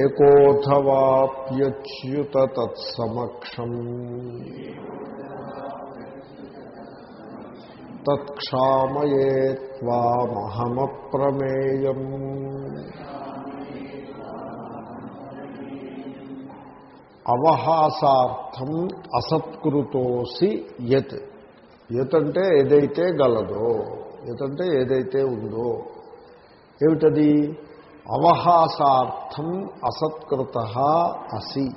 ఏకోథవాప్యచ్యుత తత్సమక్షం తత్క్షామయే త్వామహమప్రమేయం. అవహాసార్థం అసత్కృతోసి యత్. యత్ అంటే ఏదైతే గలదో యత్ అంటే ఏదైతే ఉందో ఏమిటది? అవహాసార్థం అసత్కృత అసి.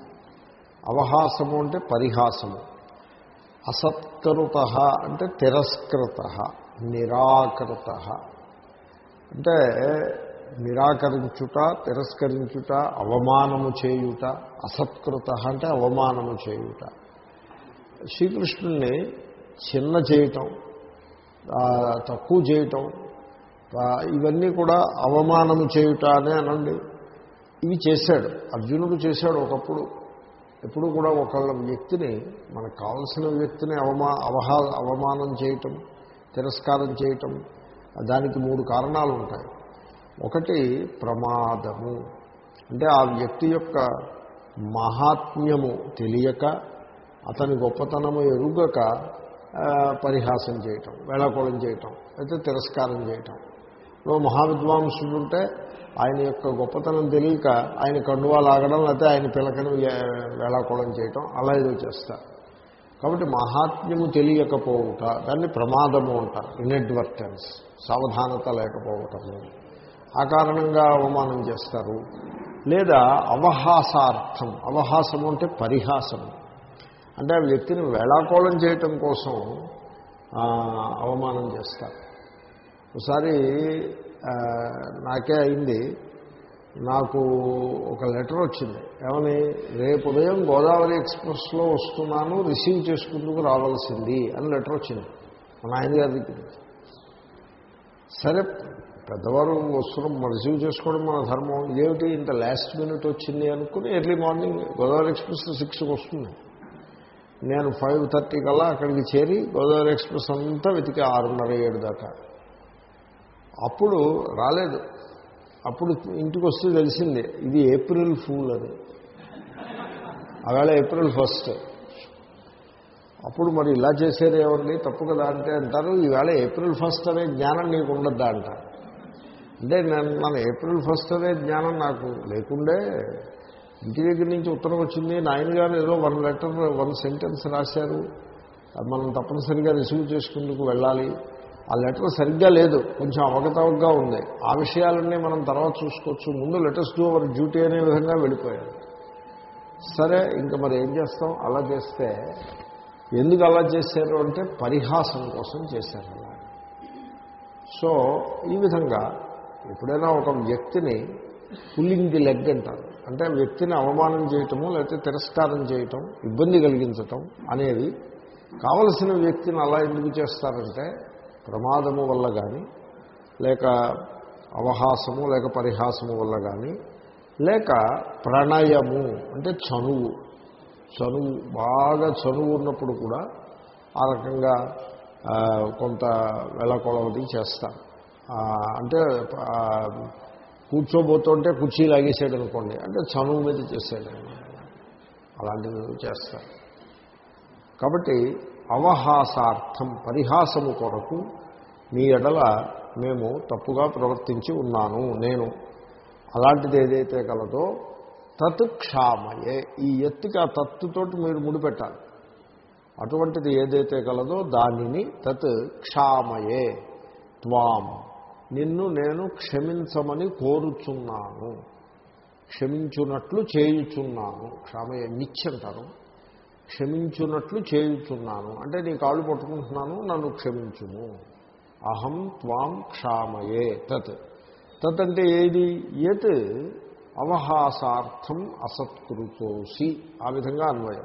అవహాసము అంటే పరిహాసము. అసత్కృత అంటే తిరస్కృత నిరాకృత. అంటే నిరాకరించుట తిరస్కరించుట అవమానము చేయుట అసత్కృత అంటే అవమానము చేయుట. శ్రీకృష్ణుణ్ణి చిన్న చేయటం తక్కువ చేయటం ఇవన్నీ కూడా అవమానము చేయుట అనే అనండి. ఇవి చేశాడు. అర్జునుడు చేశాడు ఒకప్పుడు. ఎప్పుడు కూడా ఒకళ్ళ వ్యక్తిని మనకు కావలసిన వ్యక్తిని అవమా అవహా అవమానం చేయటం తిరస్కారం చేయటం దానికి మూడు కారణాలు ఉంటాయి. ఒకటి ప్రమాదము. అంటే ఆ వ్యక్తి యొక్క మహాత్మ్యము తెలియక అతని గొప్పతనము ఎరుగక పరిహాసం చేయటం వేళాకోళం చేయటం అయితే తిరస్కారం చేయటం. మహావిద్వాంసుడు ఉంటే ఆయన యొక్క గొప్పతనం తెలియక ఆయన కండువా లాగడం లేకపోతే ఆయన పిలకను వేళాకోళం చేయటం అలా ఏదో చేస్తారు కాబట్టి మహాత్మ్యము తెలియకపోవుట దాన్ని ప్రమాదము అంటారు ఇన్అడ్వర్టెన్స్ సావధానత లేకపోవటము. ఆ కారణంగా అవమానం చేస్తారు. లేదా అవహాసార్థం అవహాసము అంటే పరిహాసము. అంటే ఆ వ్యక్తిని వేళాకోళం చేయటం కోసం అవమానం చేస్తారు. ఒకసారి నాకే అయింది. నాకు ఒక లెటర్ వచ్చింది. ఏమని? రేపు ఉదయం గోదావరి ఎక్స్ప్రెస్లో వస్తున్నాను రిసీవ్ చేసుకుందుకు రావాల్సింది అని లెటర్ వచ్చింది. మా నాయనగారి దగ్గర సరే పెద్దవారు వస్తున్నాం రిసీవ్ చేసుకోవడం మన ధర్మం. ఇదేమిటి ఇంత లాస్ట్ మినిట్ వచ్చింది అనుకుని ఎర్లీ మార్నింగ్ గోదావరి ఎక్స్ప్రెస్ సిక్స్కి వస్తుంది. నేను ఫైవ్ థర్టీ కల్లా అక్కడికి చేరి గోదావరి ఎక్స్ప్రెస్ అంతా వెతికి ఆరున్నర ఏడు దాకా. అప్పుడు రాలేదు. అప్పుడు ఇంటికి వస్తే తెలిసింది ఇది ఏప్రిల్ ఫూల్ అని ఆవేళ ఏప్రిల్ ఫస్ట్. అప్పుడు మరి ఇలా చేసేది ఎవరిని? తప్పు కదా అంటే అంటారు ఈవేళ ఏప్రిల్ ఫస్ట్ అనే జ్ఞానం నీకు ఉండద్దా అంట. అంటే నేను మన ఏప్రిల్ ఫస్ట్ అనే జ్ఞానం నాకు లేకుండే ఇంటి దగ్గర నుంచి ఉత్తరం వచ్చింది నాయన గారు ఏదో వన్ లెటర్ వన్ సెంటెన్స్ రాశారు. అది మనం తప్పనిసరిగా రిసీవ్ చేసుకుందుకు వెళ్ళాలి. ఆ లెటర్ సరిగ్గా లేదు. కొంచెం అవగతవగ్గా ఉంది. ఆ విషయాలన్నీ మనం తర్వాత చూసుకోవచ్చు. ముందు లెటర్స్ డూ అవర్ డ్యూటీ అనే విధంగా వెళ్ళిపోయాడు. సరే ఇంకా మరి ఏం చేస్తాం? అలా చేస్తే ఎందుకు అలా చేశారు అంటే పరిహాసం కోసం చేశారు అలా. సో ఈ విధంగా ఎప్పుడైనా ఒక వ్యక్తిని పుల్లింగ్ ది లెగ్ అంటారు. అంటే వ్యక్తిని అవమానం చేయటము లేకపోతే తిరస్కారం చేయటం ఇబ్బంది కలిగించటం అనేవి కావలసిన వ్యక్తిని అలా ఎందుకు చేస్తారంటే ప్రమాదము వల్ల కానీ లేక అవహాసము లేక పరిహాసము వల్ల కానీ లేక ప్రణయము అంటే చనువు చనువు బాగా చనువు ఉన్నప్పుడు కూడా ఆ రకంగా కొంత వెలకొలవది చేస్తాను అంటే కూర్చోబోతుంటే కుర్చీ లాగేసాడు అనుకోండి అంటే చనువు మీద చేసాడు అలాంటివి చేస్తారు. కాబట్టి అవహాసార్థం పరిహాసము కొరకు మీ ఎడల మేము తప్పుగా ప్రవర్తించి ఉన్నాను నేను. అలాంటిది ఏదైతే కలదో తత్ క్షామయే ఈ ఎత్తుకి ఆ తత్తుతోటి మీరు ముడిపెట్టాలి అటువంటిది ఏదైతే కలదో దానిని తత్ క్షామయే త్వాం. నిన్ను నేను క్షమించమని కోరుచున్నాను. క్షమించున్నట్లు చేయుచున్నాను. క్షామయ్య నిచ్చంటారు. క్షమించున్నట్లు చేయుచున్నాను. అంటే నీ కాళ్ళు పట్టుకుంటున్నాను నన్ను క్షమించుము. అహం త్వాం క్షామయే. తత్. తత్ అంటే ఏది? యత్ అవహాసార్థం అసత్కృతోసి. ఆ విధంగా అన్వయం.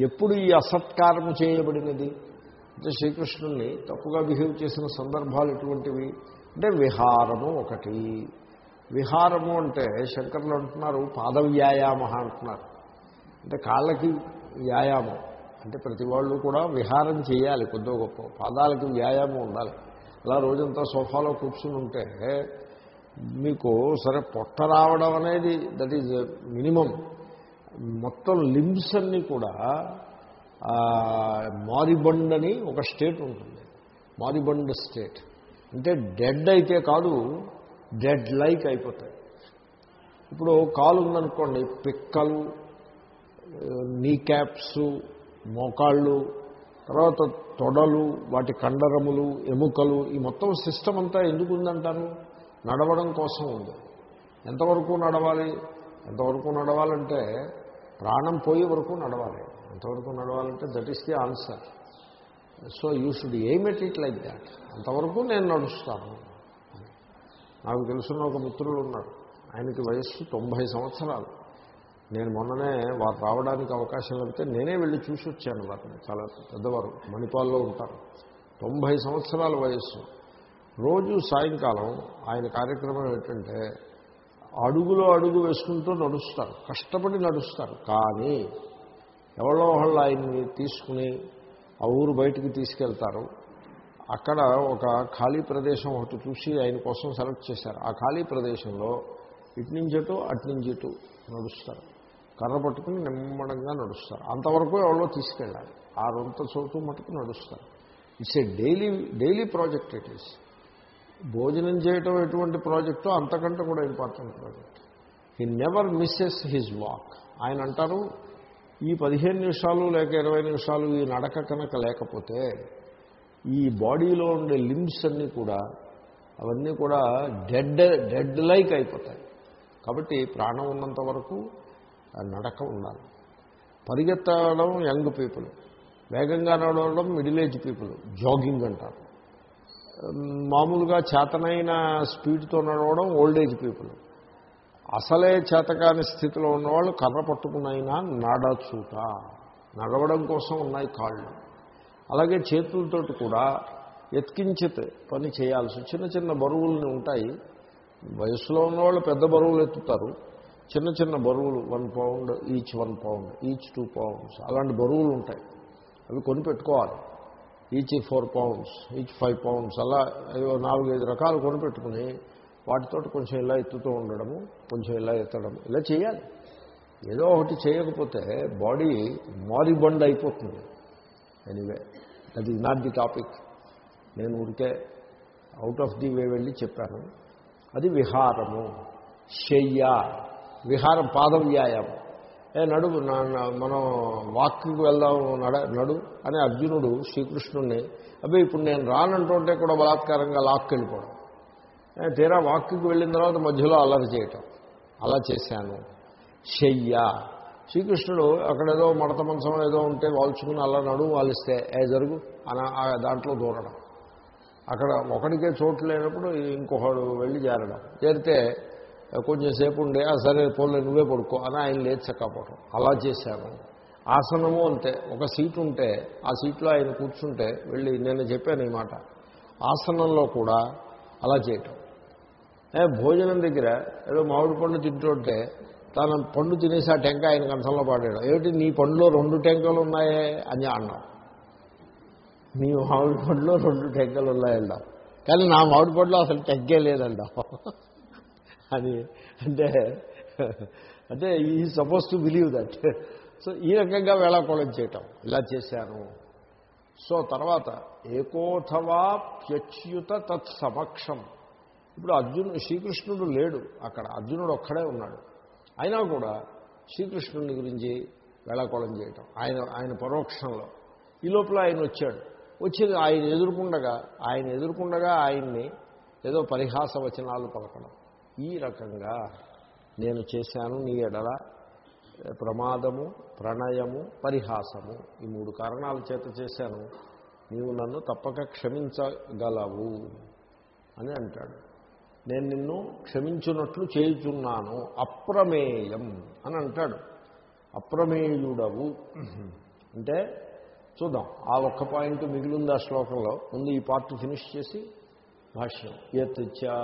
ఎప్పుడు ఈ అసత్కారము చేయబడినది? అంటే శ్రీకృష్ణుణ్ణి తప్పుగా బిహేవ్ చేసిన సందర్భాలు ఎటువంటివి అంటే విహారము ఒకటి. విహారము అంటే శంకర్లు అంటున్నారు పాదవ్యాయామ అంటున్నారు. అంటే కాళ్ళకి వ్యాయామం. అంటే ప్రతి వాళ్ళు కూడా విహారం చేయాలి కొద్దో గొప్ప పాదాలకి వ్యాయామం ఉండాలి. అలా రోజంతా సోఫాలో కూర్చుని ఉంటే మీకు సరే పొట్ట రావడం అనేది దట్ ఈజ్ మినిమం మొత్తం లిమ్స్ అన్నీ కూడా మారిబండ్ అని ఒక స్టేట్ ఉంటుంది. మారిబండ్ స్టేట్ అంటే డెడ్ అయితే కాదు డెడ్ లైక్ అయిపోతాయి. ఇప్పుడు కాలు ఉందనుకోండి పిక్కలు నీ క్యాప్స్ మోకాళ్ళు తర్వాత తొడలు వాటి కండరములు ఎముకలు ఈ మొత్తం సిస్టమ్ అంతా ఎందుకు ఉందంటారు నడవడం కోసం ఉంది. ఎంతవరకు నడవాలి? ఎంతవరకు నడవాలంటే ప్రాణం పోయే వరకు నడవాలి. ఎంతవరకు నడవాలంటే that is the answer so you should aim at it like that అంతవరకు నేను నడుస్తాను. నాకు తెలుసున్న ఒక మిత్రులు ఉన్నారు ఆయనకి వయస్సు తొంభై సంవత్సరాలు. నేను మొన్ననే వారు రావడానికి అవకాశం లేకపోతే నేనే వెళ్ళి చూసి వచ్చాను వారిని. చాలా పెద్దవారు మణిపాల్లో ఉంటారు. తొంభై సంవత్సరాల వయస్సు. రోజు సాయంకాలం ఆయన కార్యక్రమం ఏంటంటే అడుగులో అడుగు వేసుకుంటూ నడుస్తారు. కష్టపడి నడుస్తారు. కానీ ఎవరో వాళ్ళు ఆయన్ని తీసుకుని ఆ ఊరు బయటికి తీసుకెళ్తారు. అక్కడ ఒక ఖాళీ ప్రదేశం ఒకటి చూసి ఆయన కోసం సెలెక్ట్ చేశారు. ఆ ఖాళీ ప్రదేశంలో ఇటు నుంచి అటు అటు నుంచి ఇటు నడుస్తారు. కర్ర పట్టుకుని నిమ్మడంగా నడుస్తారు. అంతవరకు ఎవరో తీసుకెళ్ళాలి. ఆ రొంత చోటు మటుకు నడుస్తారు. It's a daily daily project it is భోజనం చేయటం ఎటువంటి ప్రాజెక్టో అంతకంటే కూడా important project he never misses his walk ఆయన అంటారు ఈ పదిహేను నిమిషాలు లేక ఇరవై నిమిషాలు ఈ నడక కనుక లేకపోతే ఈ బాడీలో ఉండే లిమ్స్ అన్నీ కూడా అవన్నీ కూడా డెడ్ డెడ్ లైక్ అయిపోతాయి. కాబట్టి ప్రాణం ఉన్నంత వరకు నడక ఉండాలి. పరిగెత్తడం యంగ్ పీపుల్ వేగంగా నడవడం మిడిల్ ఏజ్ పీపుల్ జాగింగ్ అంటారు. మామూలుగా చేతనైన స్పీడ్తో నడవడం ఓల్డ్ ఏజ్ పీపుల్. అసలే చేతకాని స్థితిలో ఉన్నవాళ్ళు కర్ర పట్టుకున్నైనా నడచుట. నడవడం కోసం ఉన్నాయి కాళ్ళు. అలాగే చేతులతోటి కూడా ఎత్కించిత్ పని చేయాల్సి చిన్న చిన్న బరువులు ఉంటాయి. వయసులో ఉన్నవాళ్ళు పెద్ద బరువులు ఎత్తుతారు. చిన్న చిన్న బరువులు one pound each one pound each two pounds అలాంటి బరువులు ఉంటాయి. అవి కొని పెట్టుకోవాలి. Each four pounds each five pounds అలా నాలుగైదు రకాలు కొని పెట్టుకుని వాటితో కొంచెం ఇలా ఎత్తుతూ ఉండడము కొంచెం ఇలా ఎత్తడం ఇలా చేయాలి. ఏదో ఒకటి చేయకపోతే బాడీ మారిబండ్ అయిపోతుంది. Anyway that is not the topic నేను ఊరికే అవుట్ ఆఫ్ ది వే వెళ్ళి చెప్పాను. అది విహారము. శయ్య. విహారం పాద వ్యాయామం. ఏ నడు మనం వాక్కి వెళ్దాం నడ నడు అని అర్జునుడు శ్రీకృష్ణుడిని అబ్బాయి ఇప్పుడు నేను రానంటుంటే కూడా బలాత్కారంగా లాక్కి వెళ్ళిపోవడం తీరా వాక్కి వెళ్ళిన తర్వాత మధ్యలో అల్లరి చేయటం. అలా చేశాను. శయ్య శ్రీకృష్ణుడు అక్కడేదో మడత మంచం ఏదో ఉంటే వాల్చుకుని అలా నడు వాలిస్తే ఏ జరుగు అని దాంట్లో దూరడం. అక్కడ ఒకడికే చోటు లేనప్పుడు ఇంకొకడు వెళ్ళి చేరడం చేరితే కొంచెం సేపు ఉండే సరే పోలే నువ్వే పడుకో అని ఆయన లేచి చక్కపోవడం అలా చేశాను ఆసనము అంతే. ఒక సీటు ఉంటే ఆ సీట్లో ఆయన కూర్చుంటే వెళ్ళి నేను చెప్పాను ఈ మాట. ఆసనంలో కూడా అలా చేయటం. భోజనం దగ్గర ఏదో మామిడి పండు తింటుంటే తన పండు తినేసి ఆ టెంక ఆయన కంఠంలో పాడాడు. ఏమిటి నీ పండులో రెండు టెంకలు ఉన్నాయే? అని అన్నాం. నీ మామిడి పండులో రెండు టెంకలు ఉన్నాయండాం కానీ నా మామిడి పండులో అసలు టెంకే లేదండాం అని. అంటే అంటే ఈ suppose to believe that so ఈ రకంగా వేళాకోళం చేయటం. ఇలా చేశాను. సో తర్వాత ఏకోథవా ప్యచ్యుత తత్ సమక్షం. ఇప్పుడు అర్జును శ్రీకృష్ణుడు లేడు అక్కడ. అర్జునుడు ఒక్కడే ఉన్నాడు. అయినా కూడా శ్రీకృష్ణుడిని గురించి వేళాకోళం చేయటం. ఆయన ఆయన పరోక్షంలో. ఈ లోపల ఆయన వచ్చాడు. వచ్చి ఆయన ఎదుర్కొండగా ఆయన ఎదుర్కొండగా ఆయన్ని ఏదో పరిహాస వచనాలు పలకడం. ఈ రకంగా నేను చేశాను నీ ఎడల ప్రమాదము ప్రణయము పరిహాసము. ఈ మూడు కారణాల చేత చేశాను. నీవు నన్ను తప్పక క్షమించగలవు అని అంటాడు. నేను నిన్ను క్షమించున్నట్లు చేయుచున్నాను. అప్రమేయం అని అంటాడు. అప్రమేయుడవు. అంటే చూద్దాం. ఆ ఒక్క పాయింట్ మిగిలింది ఆ శ్లోకంలో. ముందు ఈ పార్ట్ ఫినిష్ చేసి భాష్యం. యత్చా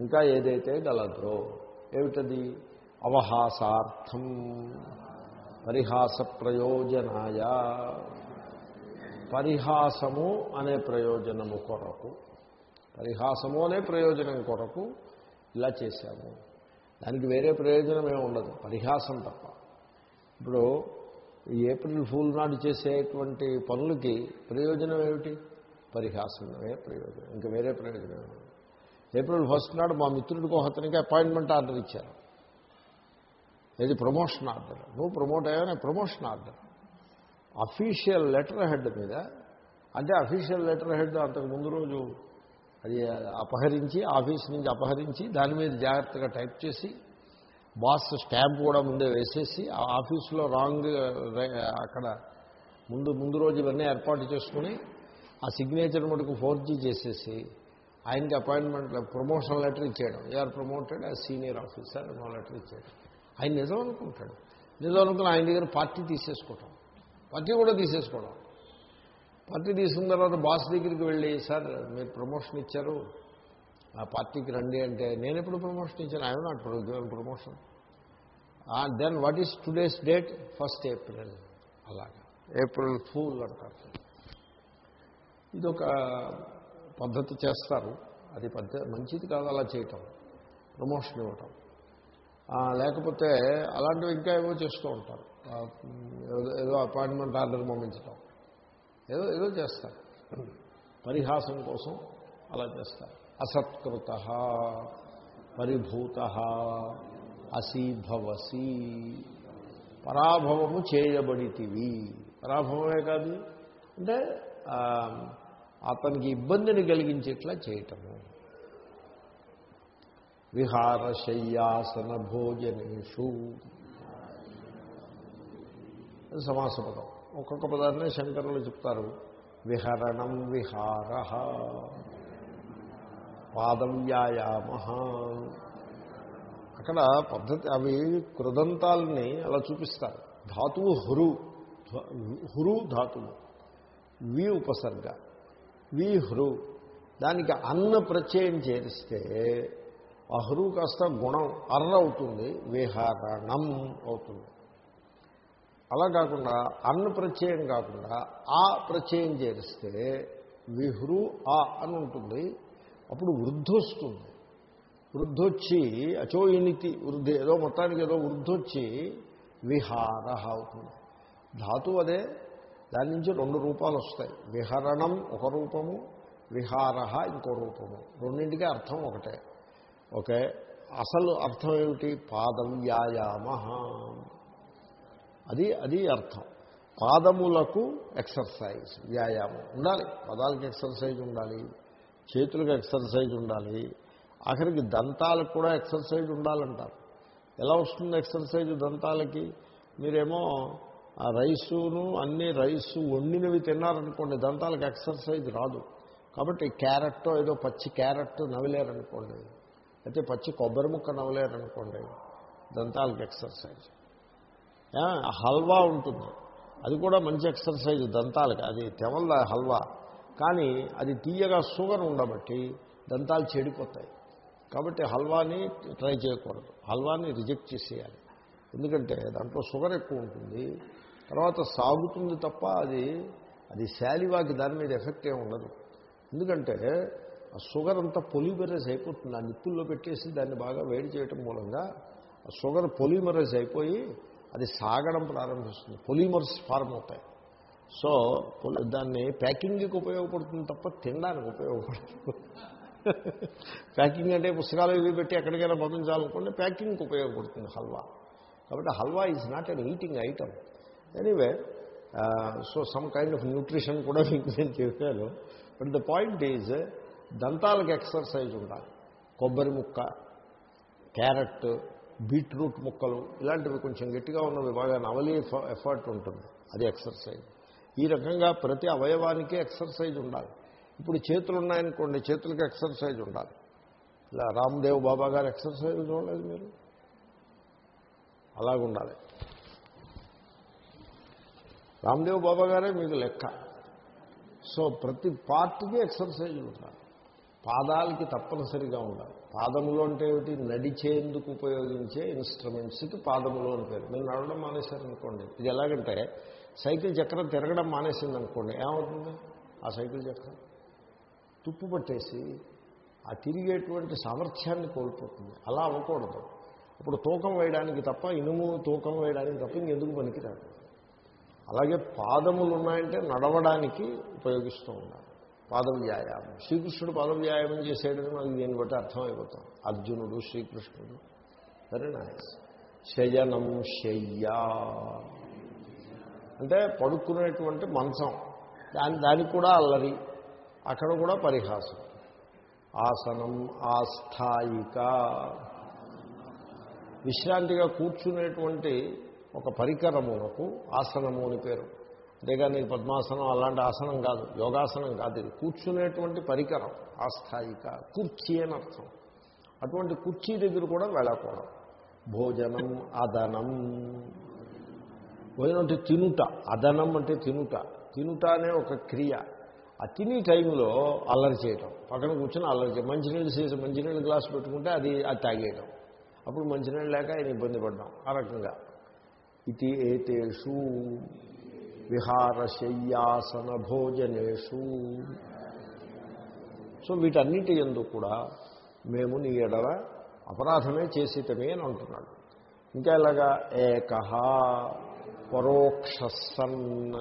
ఇంకా ఏదైతే గలదో ఏమిటది? అవహాసార్థం. పరిహాస ప్రయోజనాయ పరిహాసము అనే ప్రయోజనము కొరకు. పరిహాసము అనే ప్రయోజనం కొరకు ఇలా చేశాము. దానికి వేరే ప్రయోజనం ఏమి ఉండదు. పరిహాసం తప్ప. ఇప్పుడు ఏప్రిల్ ఫూల్ నాడు చేసేటువంటి పనులకి ప్రయోజనం ఏమిటి? పరిహాసమే ప్రయోజనం. ఇంకా వేరే ప్రయోజనం ఏమి ఉండదు. ఏప్రిల్ ఫస్ట్ నాడు మా మిత్రుడికి ఒక అతనికి అపాయింట్మెంట్ ఆర్డర్ ఇచ్చారు. ఇది ప్రమోషన్ ఆర్డర్? నువ్వు promote అయ్యానే promotion order. Official letter head మీద అంటే అఫీషియల్ లెటర్ హెడ్ అంతకు ముందు రోజు అది అపహరించి ఆఫీస్ నుంచి అపహరించి దాని మీద జాగ్రత్తగా టైప్ చేసి బాస్ స్టాంప్ కూడా ముందే వేసేసి ఆ ఆఫీసులో రాంగ్ అక్కడ ముందు ముందు రోజు ఇవన్నీ ఏర్పాటు చేసుకుని ఆ సిగ్నేచర్ మటుకు ఫోర్జీ చేసేసి ఆయనకి అపాయింట్మెంట్ ప్రమోషన్ లెటర్ ఇచ్చేయడం. You are promoted as senior officer no letter ఇచ్చేయడం. ఆయన నిజం అనుకుంటాడు. నిజం అనుకుని ఆయన దగ్గర పార్టీ తీసేసుకోవటం. పార్టీ కూడా తీసేసుకోవడం. పార్టీ తీసుకున్న తర్వాత బాస్ దగ్గరికి వెళ్ళి సార్ మీరు ప్రమోషన్ ఇచ్చారు. ఆ పార్టీకి రండి అంటే నేను ఎప్పుడు ప్రమోషన్ ఇచ్చాను? I not promotion. Then what is today's date first April అలాగా. ఏప్రిల్ ఫూల్ అంటారు. ఇదొక పద్ధతి చేస్తారు. అది పద్ధతి మంచిది కాదు అలా చేయటం. ప్రమోషన్ ఇవ్వటం. లేకపోతే అలాంటివి ఇంకా ఏవో చేస్తూ ఉంటారు. ఏదో- ఏదో అపాయింట్మెంట్ ఆర్డర్ పంపించటం. ఏదో ఏదో చేస్తారు. పరిహాసం కోసం అలా చేస్తారు. అసత్కృత పరిభూత అసీభవసి పరాభవము చేయబడితివి. పరాభవమే కాదు. అంటే అతనికి ఇబ్బందిని కలిగించేట్లా చేయటము. విహారశయ్యాసన భోజనేషు. అది సమాస పదం ఒక్కొక్క పదాన్ని శంకరులు చెప్తారు. విహరణం విహార. పాదం వ్యాయామ. అక్కడ పద్ధతి అవి కృదంతాలని అలా చూపిస్తారు. ధాతువు హురు హురు ధాతువు. వి ఉపసర్గ. వి దానికి అన్న ప్రత్యయం చేరిస్తే అహ్రు కాస్త గుణం అర్ర అవుతుంది విహారణం అవుతుంది. అలా కాకుండా అన్న ప్రత్యయం కాకుండా ఆ ప్రత్యయం చేరిస్తే విహ్రు ఆ అని ఉంటుంది. అప్పుడు వృద్ధి వస్తుంది. వృద్ధొచ్చి అచోయినితి వృద్ధి ఏదో మొత్తానికి ఏదో వృద్ధొచ్చి విహార అవుతుంది. ధాతు అదే దాని నుంచి రెండు రూపాలు వస్తాయి. విహరణం ఒక రూపము విహార ఇంకో రూపము. రెండింటికి అర్థం ఒకటే. ఓకే? అసలు అర్థం ఏమిటి? పాదం వ్యాయామ. అది అది అర్థం. పాదములకు ఎక్సర్సైజ్ వ్యాయామం. ఉండాలి. పదాలకు ఎక్సర్సైజ్ ఉండాలి. చేతులకు ఎక్సర్సైజ్ ఉండాలి. ఆఖరికి దంతాలకు కూడా ఎక్సర్సైజ్ ఉండాలంటారు. ఎలా వస్తుంది ఎక్సర్సైజ్ దంతాలకి? మీరేమో ఆ రైసును అన్ని రైసు వండినవి తిన్నారనుకోండి దంతాలకు ఎక్సర్సైజ్ రాదు. కాబట్టి క్యారెట్ ఏదో పచ్చి క్యారెట్ నవ్వలేరనుకోండి అయితే పచ్చి కొబ్బరి ముక్క నవ్వలేరనుకోండి దంతాలకు ఎక్సర్సైజ్ హల్వా ఉంటుంది. అది కూడా మంచి ఎక్సర్సైజ్ దంతాలకి. అది తెవల్ల హల్వా. కానీ అది తీయగా షుగర్ ఉండబట్టి దంతాలు చెడిపోతాయి. కాబట్టి హల్వాని ట్రై చేయకూడదు. హల్వాని రిజెక్ట్ చేసేయాలి. ఎందుకంటే దాంట్లో షుగర్ ఎక్కువ ఉంటుంది. తర్వాత సాగుతుంది తప్ప అది అది శాలివాకి దాని మీద ఎఫెక్ట్ ఏమి ఉండదు. ఎందుకంటే ఆ షుగర్ అంతా పొలిమరైజ్ అయిపోతుంది. ఆ నిప్పుల్లో పెట్టేసి దాన్ని బాగా వేడి చేయటం మూలంగా ఆ షుగర్ పొలిమరైజ్ అయిపోయి అది సాగడం ప్రారంభిస్తుంది. పొలిమర్స్ ఫార్మ్ అవుతాయి. సో పొలి- దాన్ని ప్యాకింగ్కి ఉపయోగపడుతుంది తప్ప తినడానికి ఉపయోగపడుతుంది ప్యాకింగ్ అంటే పుస్తకాలు ఇవి పెట్టి ఎక్కడికైనా పంపించాలనుకోండి ప్యాకింగ్కి ఉపయోగపడుతుంది హల్వా. కాబట్టి halwa is not an eating item anyway so some kind of nutrition కూడా మీకు నేను చెప్పాను. బట్ ద పాయింట్ ఈజ్ దంతాలకు ఎక్సర్సైజ్ ఉండాలి. కొబ్బరి ముక్క క్యారెట్ బీట్రూట్ ముక్కలు ఇలాంటివి కొంచెం గట్టిగా ఉన్నవి బాగా నవలి ఎఫర్ట్ ఉంటుంది. అది ఎక్సర్సైజ్ ఈ రకంగా ప్రతి అవయవానికి ఎక్సర్సైజ్ ఉండాలి. ఇప్పుడు చేతులు ఉన్నాయనుకోండి చేతులకు ఎక్సర్సైజ్ ఉండాలి. ఇలా రామ్దేవ్ బాబా గారు ఎక్సర్సైజ్ చూడలేదు మీరు? అలాగుండాలి. రామ్దేవ్ బాబా గారే మీకు లెక్క. సో ప్రతి పార్ట్కి ఎక్సర్సైజ్ ఉండాలి. పాదాలకి తప్పనిసరిగా ఉండాలి. పాదములు అంటే ఏమిటి? నడిచేందుకు ఉపయోగించే ఇన్స్ట్రుమెంట్స్కి పాదములు అని పేరు. మీరు నడవడం మానేశారనుకోండి. ఇది ఎలాగంటే సైకిల్ చక్రం తిరగడం మానేసింది అనుకోండి ఏమవుతుంది? ఆ సైకిల్ చక్రం తుప్పు పట్టేసి ఆ తిరిగేటువంటి సామర్థ్యాన్ని కోల్పోతుంది. అలా అవ్వకూడదు. అప్పుడు తూకం వేయడానికి తప్ప ఇనుము తూకం వేయడానికి తప్ప ఇంకెందుకు పనికిరాదు. అలాగే పాదములు ఉన్నాయంటే నడవడానికి ఉపయోగిస్తూ ఉన్నారు పాదవ్యాయామం. శ్రీకృష్ణుడు పాదవ్యాయామం చేసేటది మనకి దీన్ని బట్టి అర్థమైపోతాం. అర్జునుడు శ్రీకృష్ణుడు వెరీ నైస్ శయనం శయ్యా. అంటే పడుకునేటువంటి మంచం. దాని దానికి కూడా అల్లరి. అక్కడ కూడా పరిహాసం. ఆసనం ఆస్థాయిక. విశ్రాంతిగా కూర్చునేటువంటి ఒక పరికరమునకు ఆసనము అని పేరు. అంతేగాని పద్మాసనం అలాంటి ఆసనం కాదు యోగాసనం కాదు ఇది. కూర్చునేటువంటి పరికరం ఆస్థాయిక కుర్చీ అని అర్థం. అటువంటి కుర్చీ దగ్గర కూడా వెళ్ళకూడదు భోజనం అదనం. భోజనం అంటే తినుట అదనం అంటే తినుట. తినుట అనే ఒక క్రియ. ఆ తిని టైంలో అల్లరి చేయటం. పక్కన కూర్చొని అల్లరి చేయడం మంచినీళ్ళు చేసి మంచినీళ్ళు గ్లాస్ పెట్టుకుంటే అది అది తాగేయడం అప్పుడు మంచినీళ్ళు లేక ఆయన ఇబ్బంది పడ్డాం. ఆ రకంగా. ఇది ఏతేషు విహారశయ్యాసన భోజనేషు సో వీటన్నిటి ఎందు కూడా మేము నీ ఎడల అపరాధమే చేసితమే అని అంటున్నాడు. ఇంకా ఇలాగా ఏకహ పరోక్షసన్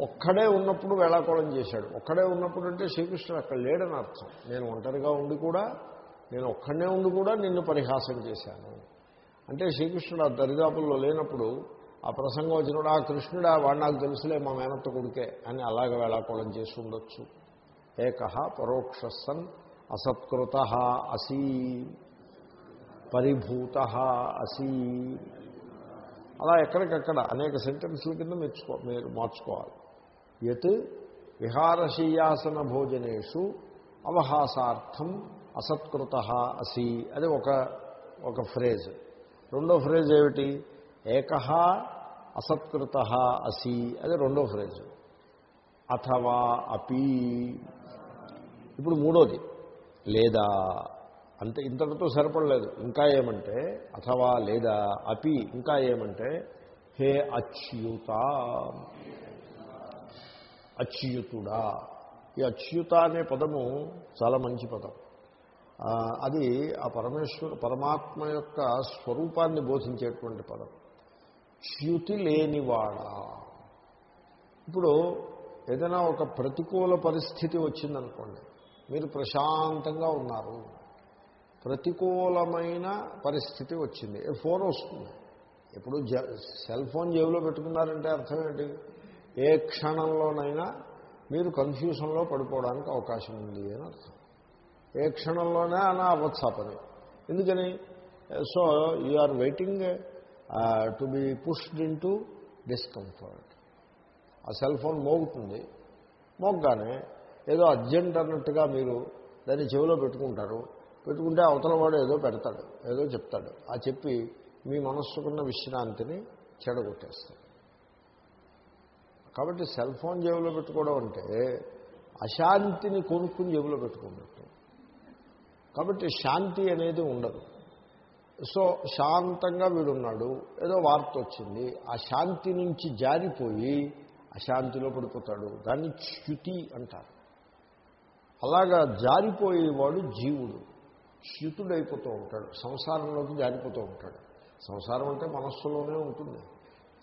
ఒక్కడే ఉన్నప్పుడు వేళాకోళం చేశాడు. ఒక్కడే ఉన్నప్పుడు అంటే శ్రీకృష్ణుడు అక్కడ లేడని అర్థం. నేను ఒంటరిగా ఉండి కూడా నేను ఒక్కడనే ఉండి కూడా నిన్ను పరిహాసం చేశాను. అంటే శ్రీకృష్ణుడు ఆ దరిదాపుల్లో లేనప్పుడు ఆ ప్రసంగం వచ్చినప్పుడు ఆ కృష్ణుడు వాడు నాకు తెలుసులే మా మేనత్త కొడుకే అని అలాగ వేళాకోళం చేసి ఉండొచ్చు. ఏక పరోక్షసన్ అసత్కృత అసీ పరిభూత అసీ. అలా ఎక్కడికక్కడ అనేక సెంటెన్స్ల కింద మెచ్చుకో మీరు మార్చుకోవాలి. యత్ విహారశీయాసన భోజనేషు అవహాసార్థం అసత్కృత అసి. అది ఒక ఒక ఫ్రేజ్. రెండో ఫ్రేజ్ ఏమిటి? ఏకహ అసత్కృత అసి. అది రెండో ఫ్రేజ్. అథవా అపి. ఇప్పుడు మూడోది. లేదా. అంతే ఇంతటితో సరిపడలేదు. ఇంకా ఏమంటే అథవా లేదా అపి. ఇంకా ఏమంటే హే అచ్యుత. అచ్యుతుడా. ఈ అచ్యుత అనే పదము చాలా మంచి పదం. అది ఆ పరమేశ్వర పరమాత్మ యొక్క స్వరూపాన్ని బోధించేటువంటి పదం. చ్యుతి లేనివాడా? ఇప్పుడు ఏదైనా ఒక ప్రతికూల పరిస్థితి వచ్చిందనుకోండి మీరు ప్రశాంతంగా ఉన్నారు. ప్రతికూలమైన పరిస్థితి వచ్చింది. ఏ ఫోన్ వస్తుంది? ఇప్పుడు జ సెల్ ఫోన్ జేబులో పెట్టుకున్నారంటే అర్థం ఏంటి? ఏ క్షణంలోనైనా మీరు కన్ఫ్యూషన్లో పడిపోవడానికి అవకాశం ఉంది అని అర్థం. ఏ క్షణంలోనే అలా అవ్వచ్చు ఆ పని. ఎందుకని? So you are waiting to be pushed in to discomfort ఆ సెల్ ఫోన్ మోగుతుంది. మోగ్గానే ఏదో అర్జెంట్ అన్నట్టుగా మీరు దాన్ని చెవిలో పెట్టుకుంటారు. పెట్టుకుంటే అవతల వాడు ఏదో పెడతాడు ఏదో చెప్తాడు. ఆ చెప్పి మీ మనస్సుకున్న విశ్రాంతిని చెడగొట్టేస్తాడు. కాబట్టి సెల్ ఫోన్ జేబులో పెట్టుకోవడం అంటే అశాంతిని కొనుక్కుని జేబులో పెట్టుకున్నట్టు కాబట్టి శాంతి అనేది ఉండదు. సో శాంతంగా వీడున్నాడు. ఏదో వార్త వచ్చింది. ఆ శాంతి నుంచి జారిపోయి అశాంతిలో పడిపోతాడు. దాన్ని చ్యుతి అంటారు. అలాగా జారిపోయేవాడు జీవుడు. చ్యుతుడైపోతూ ఉంటాడు. సంసారంలోకి జారిపోతూ ఉంటాడు. సంసారం అంటే మనస్సులోనే ఉంటుంది.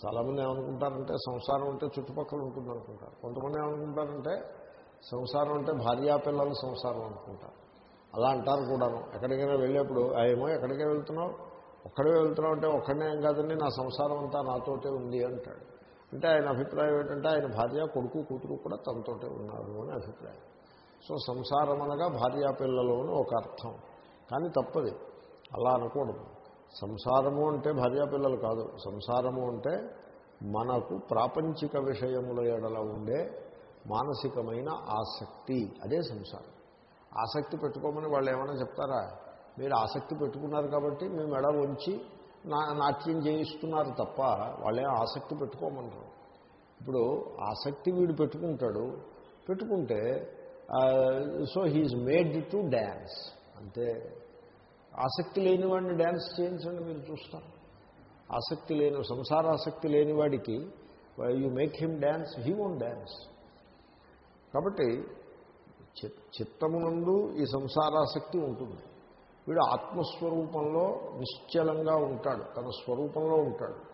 చాలామంది ఏమనుకుంటారంటే సంసారం అంటే చుట్టుపక్కల ఉంటుంది అనుకుంటారు. కొంతమంది ఏమనుకుంటారంటే సంసారం అంటే భార్యాపిల్లల సంసారం అనుకుంటారు. అలా అంటారు కూడాను. ఎక్కడికైనా వెళ్ళేప్పుడు ఏమో ఎక్కడికే వెళ్తున్నావు? ఒక్కడే వెళ్తున్నావు అంటే ఒక్కడనే ఏం కాదండి నా సంసారం అంతా నాతోటే ఉంది అంటాడు. అంటే ఆయన అభిప్రాయం ఏంటంటే ఆయన భార్య కొడుకు కూతురు కూడా తనతోటే ఉన్నారు అని అభిప్రాయం. సో సంసారం అనగా భార్యాపిల్లలు అని ఒక అర్థం. కానీ తప్పది. అలా అనకూడదు. సంసారము అంటే భార్యాపిల్లలు కాదు. సంసారము అంటే మనకు ప్రాపంచిక విషయముల ఎడల ఉండే మానసికమైన ఆసక్తి. అదే సంసారం. ఆసక్తి పెట్టుకోమని వాళ్ళు ఏమైనా చెప్తారా? మీరు ఆసక్తి పెట్టుకున్నారు కాబట్టి మీ మెడ ఉంచి నా నాట్యం చేయిస్తున్నారు తప్ప వాళ్ళే ఆసక్తి పెట్టుకోమన్నారు ఇప్పుడు ఆసక్తి వీడు పెట్టుకుంటాడు. పెట్టుకుంటే so he is made to dance అంతే. ఆసక్తి లేని వాడిని డ్యాన్స్ చేయించండి మీరు చూస్తారు. ఆసక్తి లేని సంసార ఆసక్తి లేని వాడికి you make him dance he own dance కాబట్టి చిత్తమునందు ఈ సంసారాసక్తి ఉంటుంది. వీడు ఆత్మస్వరూపంలో నిశ్చలంగా ఉంటాడు. తన స్వరూపంలో ఉంటాడు.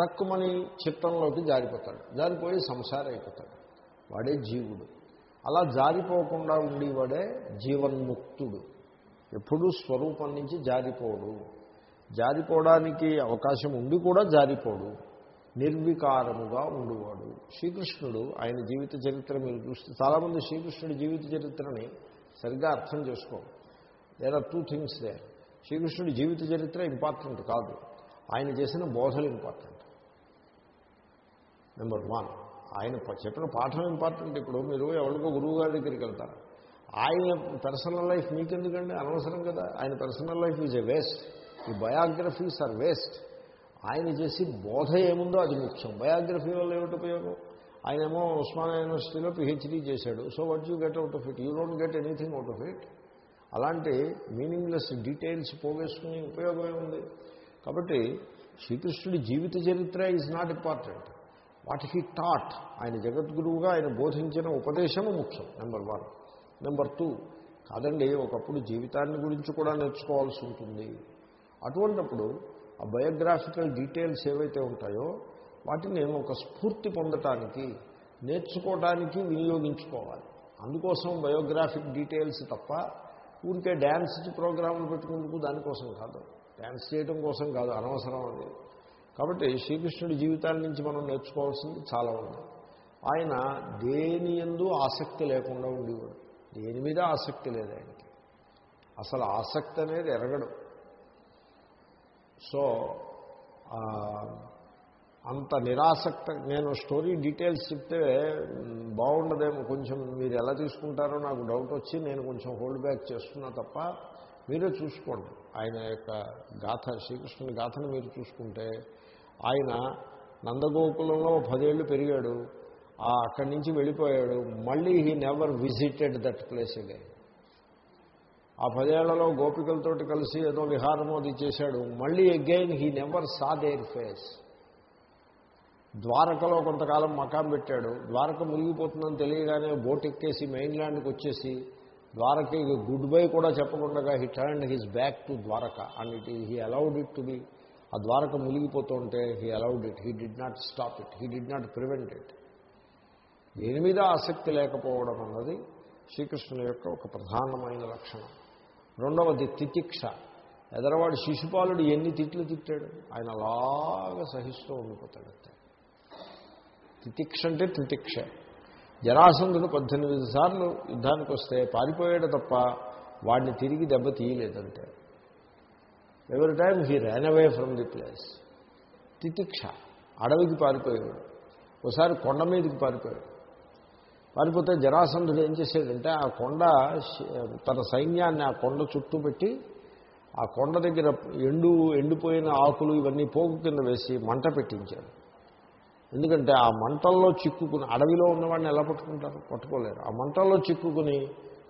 తక్కువని చిత్తంలోకి జారిపోతాడు. జారిపోయి సంసారం అయిపోతాడు. వాడే జీవుడు. అలా జారిపోకుండా ఉండేవాడే జీవన్ముక్తుడు. ఎప్పుడూ స్వరూపం నుంచి జారిపోడు. జారిపోవడానికి అవకాశం ఉండి కూడా జారిపోడు. నిర్వికారముగా ఉండేవాడు. శ్రీకృష్ణుడు ఆయన జీవిత చరిత్ర మీరు చూస్తే చాలామంది శ్రీకృష్ణుడి జీవిత చరిత్రని సరిగ్గా అర్థం చేసుకోం there are two things they శ్రీకృష్ణుడి జీవిత చరిత్ర ఇంపార్టెంట్ కాదు. ఆయన చేసిన బోధలు ఇంపార్టెంట్ నెంబర్ వన్ ఆయన చెప్పిన పాఠం ఇంపార్టెంట్ ఇప్పుడు మీరు ఎవరికో గురువు గారి దగ్గరికి వెళ్తారు. ఆయన పర్సనల్ లైఫ్ మీకెందుకండి? అనవసరం కదా. ఆయన personal life is a waste ఈ బయోగ్రఫీస్ ఆర్ వేస్ట్ ఆయన చేసి బోధ ఏముందో అది ముఖ్యం. బయోగ్రఫీ వల్ల ఏమిటి ఉపయోగం? ఆయనేమో ఉస్మానియా యూనివర్సిటీలో పిహెచ్డీ చేశాడు. So what you get out of it you don't get anything out of it అలాంటి మీనింగ్లెస్ డీటెయిల్స్ పోగేసుకునే ఉపయోగం ఏముంది? కాబట్టి శ్రీకృష్ణుడి జీవిత చరిత్ర is not important what he taught ఆయన జగద్గురువుగా ఆయన బోధించిన ఉపదేశము ముఖ్యం నెంబర్ వన్ నెంబర్ టూ కాదండి ఒకప్పుడు జీవితాన్ని గురించి కూడా నేర్చుకోవాల్సి ఉంటుంది. అటువంటప్పుడు ఆ బయోగ్రాఫికల్ డీటెయిల్స్ ఏవైతే ఉంటాయో వాటిని ఒక స్ఫూర్తి పొందటానికి నేర్చుకోవటానికి వినియోగించుకోవాలి. అందుకోసం బయోగ్రాఫిక్ డీటెయిల్స్ తప్ప ఊరికే డ్యాన్స్ ప్రోగ్రాంలు పెట్టుకుందుకు దానికోసం కాదు. డ్యాన్స్ చేయడం కోసం కాదు అనవసరం అది. కాబట్టి శ్రీకృష్ణుడి జీవితాల నుంచి మనం నేర్చుకోవాల్సింది చాలా ఉంది. ఆయన దేని ఎందు ఆసక్తి లేకుండా ఉండేవాడు. దేని మీద ఆసక్తి లేదు ఆయనకి. అసలు ఆసక్తి అనేది ఎరగడం. సో అంత నిరాసక్త నేను స్టోరీ డీటెయిల్స్ చెప్తే బాగుండదేమో. కొంచెం మీరు ఎలా తీసుకుంటారో నాకు డౌట్ వచ్చి నేను కొంచెం హోల్డ్ బ్యాక్ చేస్తున్నా తప్ప మీరే చూసుకోండి. ఆయన యొక్క గాథ శ్రీకృష్ణుని గాథను మీరు చూసుకుంటే ఆయన నందగోకులంలో పదేళ్ళు పెరిగాడు. అక్కడి నుంచి వెళ్ళిపోయాడు. మళ్ళీ he never visited that place again ఆ పదేళ్ళలో గోపికలతోటి కలిసి ఏదో విహారమో అది చేశాడు. మళ్ళీ again he never saw their face ద్వారకలో కొంతకాలం మకాం పెట్టాడు. ద్వారక మునిగిపోతుందని తెలియగానే బోట్ ఎక్కేసి మెయిన్ ల్యాండ్కి వచ్చేసి ద్వారక గుడ్ బై కూడా చెప్పకుండా he turn his back to Dwaraka. And it he allowed it to be ఆ Dwaraka మునిగిపోతుంటే he allowed it he did not stop it he did not prevent it దేని మీద ఆసక్తి లేకపోవడం అన్నది శ్రీకృష్ణుని యొక్క ఒక ప్రధానమైన లక్షణం. రెండవది తితిక్ష. ఎదరవాడు శిశుపాలుడు ఎన్ని తిట్లు తిట్టాడు? ఆయన అలాగా సహిస్తూ ఉండిపోతాడు తితిక్ష అంటే తితిక్ష. జరాసంధుడు పద్దెనిమిది సార్లు యుద్ధానికి వస్తే పారిపోయాడు తప్ప వాడిని తిరిగి దెబ్బ తీయలేదంటే. ఎవరి time he ran away from the place తితిక్ష. అడవికి పారిపోయాడు. ఒకసారి కొండ మీదకి పారిపోయాడు. పారిపోతే జరాసంధుడు ఏం చేశాడంటే ఆ కొండ తన సైన్యాన్ని ఆ కొండ చుట్టూ పెట్టి ఆ కొండ దగ్గర ఎండు ఎండిపోయిన ఆకులు ఇవన్నీ పోగు కింద వేసి మంట పెట్టించాడు. ఎందుకంటే ఆ మంటల్లో చిక్కుకుని అడవిలో ఉన్నవాడిని ఎలా పట్టుకుంటారు? పట్టుకోలేరు. ఆ మంటల్లో చిక్కుకుని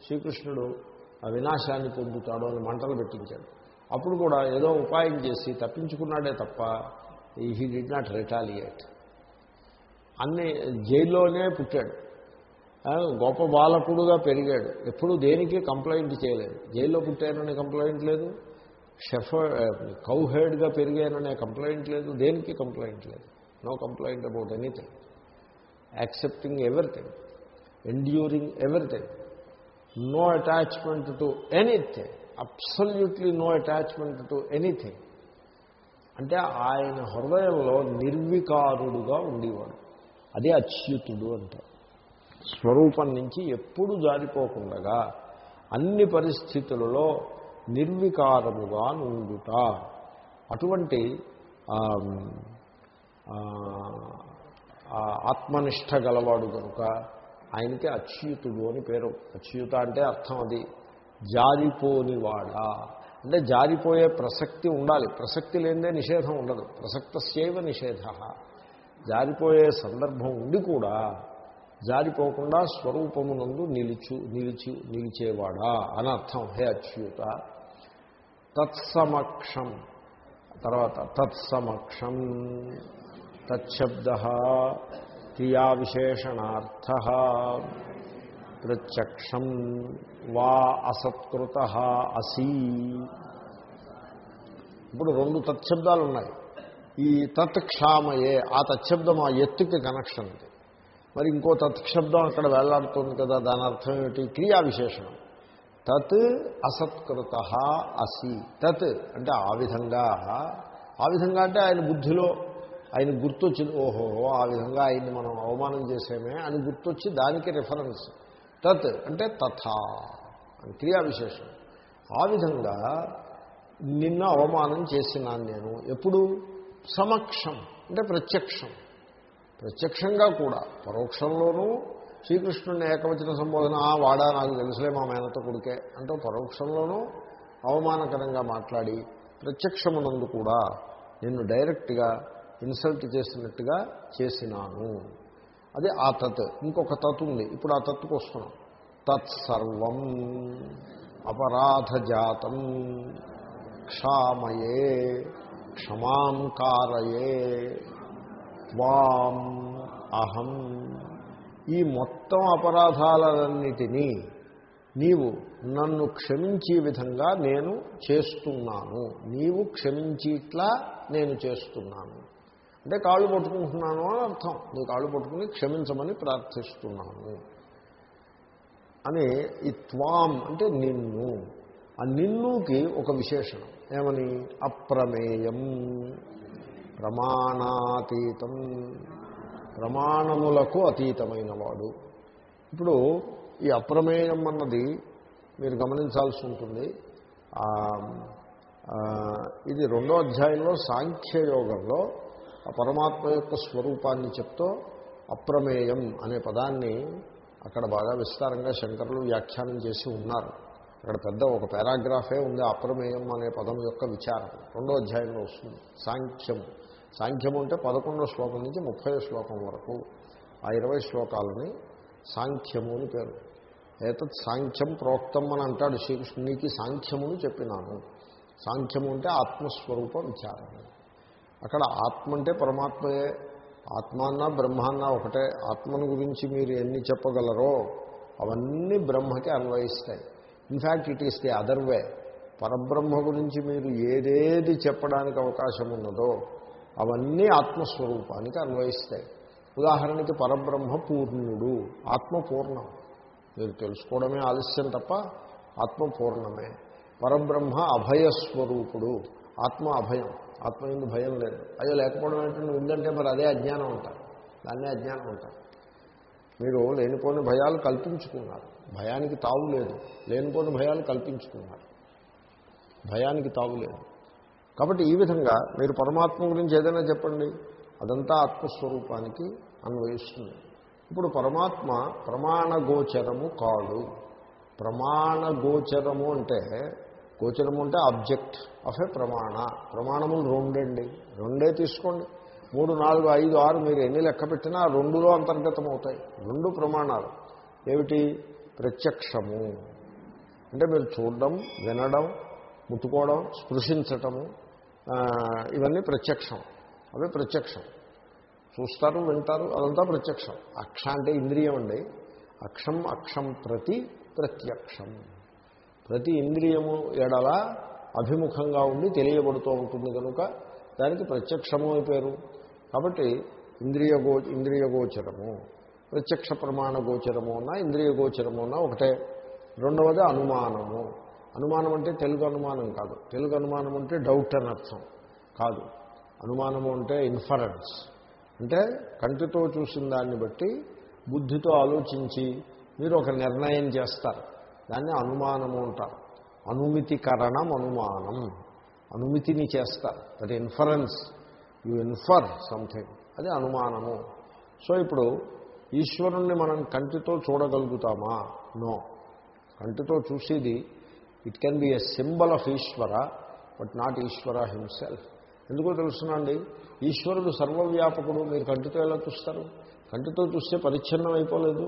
శ్రీకృష్ణుడు ఆ వినాశాన్ని పొందుతాడు అని మంటలు పెట్టించాడు. అప్పుడు కూడా ఏదో ఉపాయం చేసి తప్పించుకున్నాడే తప్ప హీ డిడ్ నాట్ రిటాలియేట్. అన్ని జైల్లోనే పుట్టాడు. గొప్ప బాలకుడుగా పెరిగాడు. ఎప్పుడు దేనికి కంప్లైంట్ చేయలేదు. జైల్లో పుట్టాననే కంప్లైంట్ లేదు. షెఫ కౌ హెడ్గా పెరిగాననే కంప్లైంట్ లేదు. దేనికి కంప్లైంట్ లేదు. No complaint about anything. Accepting everything. Enduring everything. No attachment to anything. Absolutely no attachment to anything. అంటే ఆయన హృదయంలో నిర్వికారుడుగా ఉండేవాడు. అదే అచ్యుతుడు అంటారు. స్వరూపం నుంచి ఎప్పుడు జారిపోకుండగా అన్ని పరిస్థితులలో నిర్వికారముగా నుండుట. అటువంటి ఆత్మనిష్ట గలవాడు కనుక ఆయనకి అచ్యుతుడు అని పేరు. అచ్యుత అంటే అర్థం అది. జారిపోనివాడా. అంటే జారిపోయే ప్రసక్తి ఉండాలి. ప్రసక్తి లేనిదే నిషేధం ఉండదు. ప్రసక్తస్యవ నిషేధ. జారిపోయే సందర్భం ఉండి కూడా జారిపోకుండా స్వరూపమునందు నిలుచు నిలిచి నిలిచేవాడా అని అర్థం. హే అచ్యుత తత్సమక్షం. తర్వాత తత్సమక్షం తచ్చబ్ద క్రియా విశేషణార్థ ప్రత్యక్షం వా అసత్కృత అసీ. ఇప్పుడు రెండు తత్శబ్దాలు ఉన్నాయి ఈ తత్క్షామయే ఆ తత్శబ్దం ఆ ఎత్తుకి కనెక్షన్ ఉంది. మరి ఇంకో తత్శబ్దం అక్కడ వేలాడుతుంది కదా దాని అర్థం ఏమిటి? క్రియా విశేషణం తత్ అసత్కృత అసి. తత్ అంటే ఆ విధంగా. ఆ విధంగా అంటే ఆయన బుద్ధిలో ఆయన గుర్తొచ్చింది ఓహో ఆ విధంగా ఆయన్ని మనం అవమానం చేసేమే అని గుర్తొచ్చి దానికి రిఫరెన్స్ తత్ అంటే తథా అని క్రియా విశేషం ఆ విధంగా నిన్న అవమానం చేసినాను నేను. ఎప్పుడు? సమక్షం అంటే ప్రత్యక్షం. ప్రత్యక్షంగా కూడా పరోక్షంలోనూ శ్రీకృష్ణుని ఏకవచన సంబోధన "ఆ, వాడా నాకు తెలుసులే మా మేనత కొడుకే అంటూ పరోక్షంలోనూ అవమానకరంగా మాట్లాడి ప్రత్యక్షమునందు కూడా నిన్ను డైరెక్ట్గా ఇన్సల్ట్ చేసినట్టుగా చేసినాను. అది ఆ తత్ ఇంకొక తత్ ఉంది. ఇప్పుడు ఆ తత్తుకు వస్తున్నాం. తత్సర్వం అపరాధజాతం క్షామయే క్షమాం కారయే త్వాం అహం. ఈ మొత్తం అపరాధాలన్నిటినీ నీవు నన్ను క్షమించే విధంగా నేను చేస్తున్నాను. నీవు క్షమించిట్లా నేను చేస్తున్నాను. అంటే కాళ్ళు పట్టుకుంటున్నాను అని అర్థం. నీ కాళ్ళు పట్టుకుని క్షమించమని ప్రార్థిస్తున్నాను. అని ఈ త్వాం అంటే నిన్ను. ఆ నిన్నుకి ఒక విశేషణం. ఏమని? అప్రమేయం. ప్రమాణాతీతం. ప్రమాణములకు అతీతమైన వాడు ఇప్పుడు ఈ అప్రమేయం అన్నది మీరు గమనించాల్సి ఉంటుంది. ఇది రెండో అధ్యాయంలో సాంఖ్యయోగంలో ఆ పరమాత్మ యొక్క స్వరూపాన్ని చెప్తూ అప్రమేయం అనే పదాన్ని అక్కడ బాగా విస్తారంగా శంకరులు వ్యాఖ్యానం చేసి ఉన్నారు. అక్కడ పెద్ద ఒక పారాగ్రాఫే ఉంది అప్రమేయం అనే పదం యొక్క విచారం. రెండో అధ్యాయంలో వస్తుంది. సాంఖ్యము సాంఖ్యము అంటే పదకొండో శ్లోకం నుంచి ముప్పై శ్లోకం వరకు. ఆ ఇరవై శ్లోకాలని సాంఖ్యము అని పేరు. ఏతత్ సాంఖ్యం ప్రోక్తం అని అంటాడు శ్రీకృష్ణునికి సాంఖ్యమును చెప్పినాను. సాంఖ్యము అంటే ఆత్మస్వరూప విచారణ. అక్కడ ఆత్మ అంటే పరమాత్మయే. ఆత్మాన్న బ్రహ్మాన్న ఒకటే. ఆత్మను గురించి మీరు ఎన్ని చెప్పగలరో అవన్నీ బ్రహ్మకి అన్వయిస్తాయి. In fact it is the other way పరబ్రహ్మ గురించి మీరు ఏదేది చెప్పడానికి అవకాశం ఉన్నదో అవన్నీ ఆత్మస్వరూపానికి అన్వయిస్తాయి. ఉదాహరణకి పరబ్రహ్మ పూర్ణుడు ఆత్మ పూర్ణం. మీరు తెలుసుకోవడమే ఆలస్యం తప్ప ఆత్మ పూర్ణమే. పరబ్రహ్మ అభయస్వరూపుడు ఆత్మ అభయం. ఆత్మ ఎందు భయం లేదు. అయ్యో లేకపోవడం ఏంటంటే ఉందంటే మరి అదే అజ్ఞానం అంటారు దాన్నే అజ్ఞానం అంటారు. మీరు లేనిపోని భయాలు కల్పించుకున్నారు. భయానికి తావు లేదు. లేనిపోని భయాలు కల్పించుకున్నారు. భయానికి తావు లేదు. కాబట్టి ఈ విధంగా మీరు పరమాత్మ గురించి ఏదైనా చెప్పండి అదంతా ఆత్మస్వరూపానికి అన్వయిస్తుంది. ఇప్పుడు పరమాత్మ ప్రమాణగోచరము కాడు ప్రమాణగోచరము అంటే గోచరము అంటే ఆబ్జెక్ట్ ఆఫ్ ఏ ప్రమాణ. ప్రమాణములు రెండండి. రెండే తీసుకోండి. మూడు నాలుగు ఐదు ఆరు మీరు ఎన్ని లెక్క పెట్టినా రెండులో అంతర్గతం అవుతాయి రెండు ప్రమాణాలు. ఏమిటి? ప్రత్యక్షము. అంటే మీరు చూడడం వినడం ముట్టుకోవడం స్పృశించటము ఇవన్నీ ప్రత్యక్షం. అవి ప్రత్యక్షం. చూస్తారు వింటారు అదంతా ప్రత్యక్షం. అక్ష అంటే ఇంద్రియం అండి. అక్షం అక్షం ప్రతి ప్రత్యక్షం. ప్రతి ఇంద్రియము ఎడల అభిముఖంగా ఉండి తెలియబడుతూ ఉంటుంది కనుక దానికి ప్రత్యక్షము అని పేరు. కాబట్టి ఇంద్రియ గో ఇంద్రియ గోచరము ప్రత్యక్ష ప్రమాణ గోచరమునా ఇంద్రియ గోచరమునా ఒకటే. రెండవది అనుమానము. అనుమానం అంటే తెలుగు అనుమానం కాదు. తెలుగు అనుమానం అంటే డౌట్ అని అర్థం కాదు. అనుమానము అంటే ఇన్ఫరెన్స్ అంటే కంటితో చూసిన దాన్ని బట్టి బుద్ధితో ఆలోచించి మీరు ఒక నిర్ణయం చేస్తారు. దాన్ని అనుమానము అంటారు. అనుమితికరణం అనుమానం. అనుమితిని చేస్తారు. That inference you infer something అది అనుమానము. సో ఇప్పుడు ఈశ్వరుణ్ణి మనం కంటితో చూడగలుగుతామా? నో కంటితో చూసేది it can be a symbol of Ishvara but not Ishvara himself ఎందుకో తెలుసునండి? ఈశ్వరుడు సర్వవ్యాపకుడు. మీరు కంటితో ఎలా చూస్తారు? కంటితో చూస్తే పరిచ్ఛిన్నం అయిపోలేదు.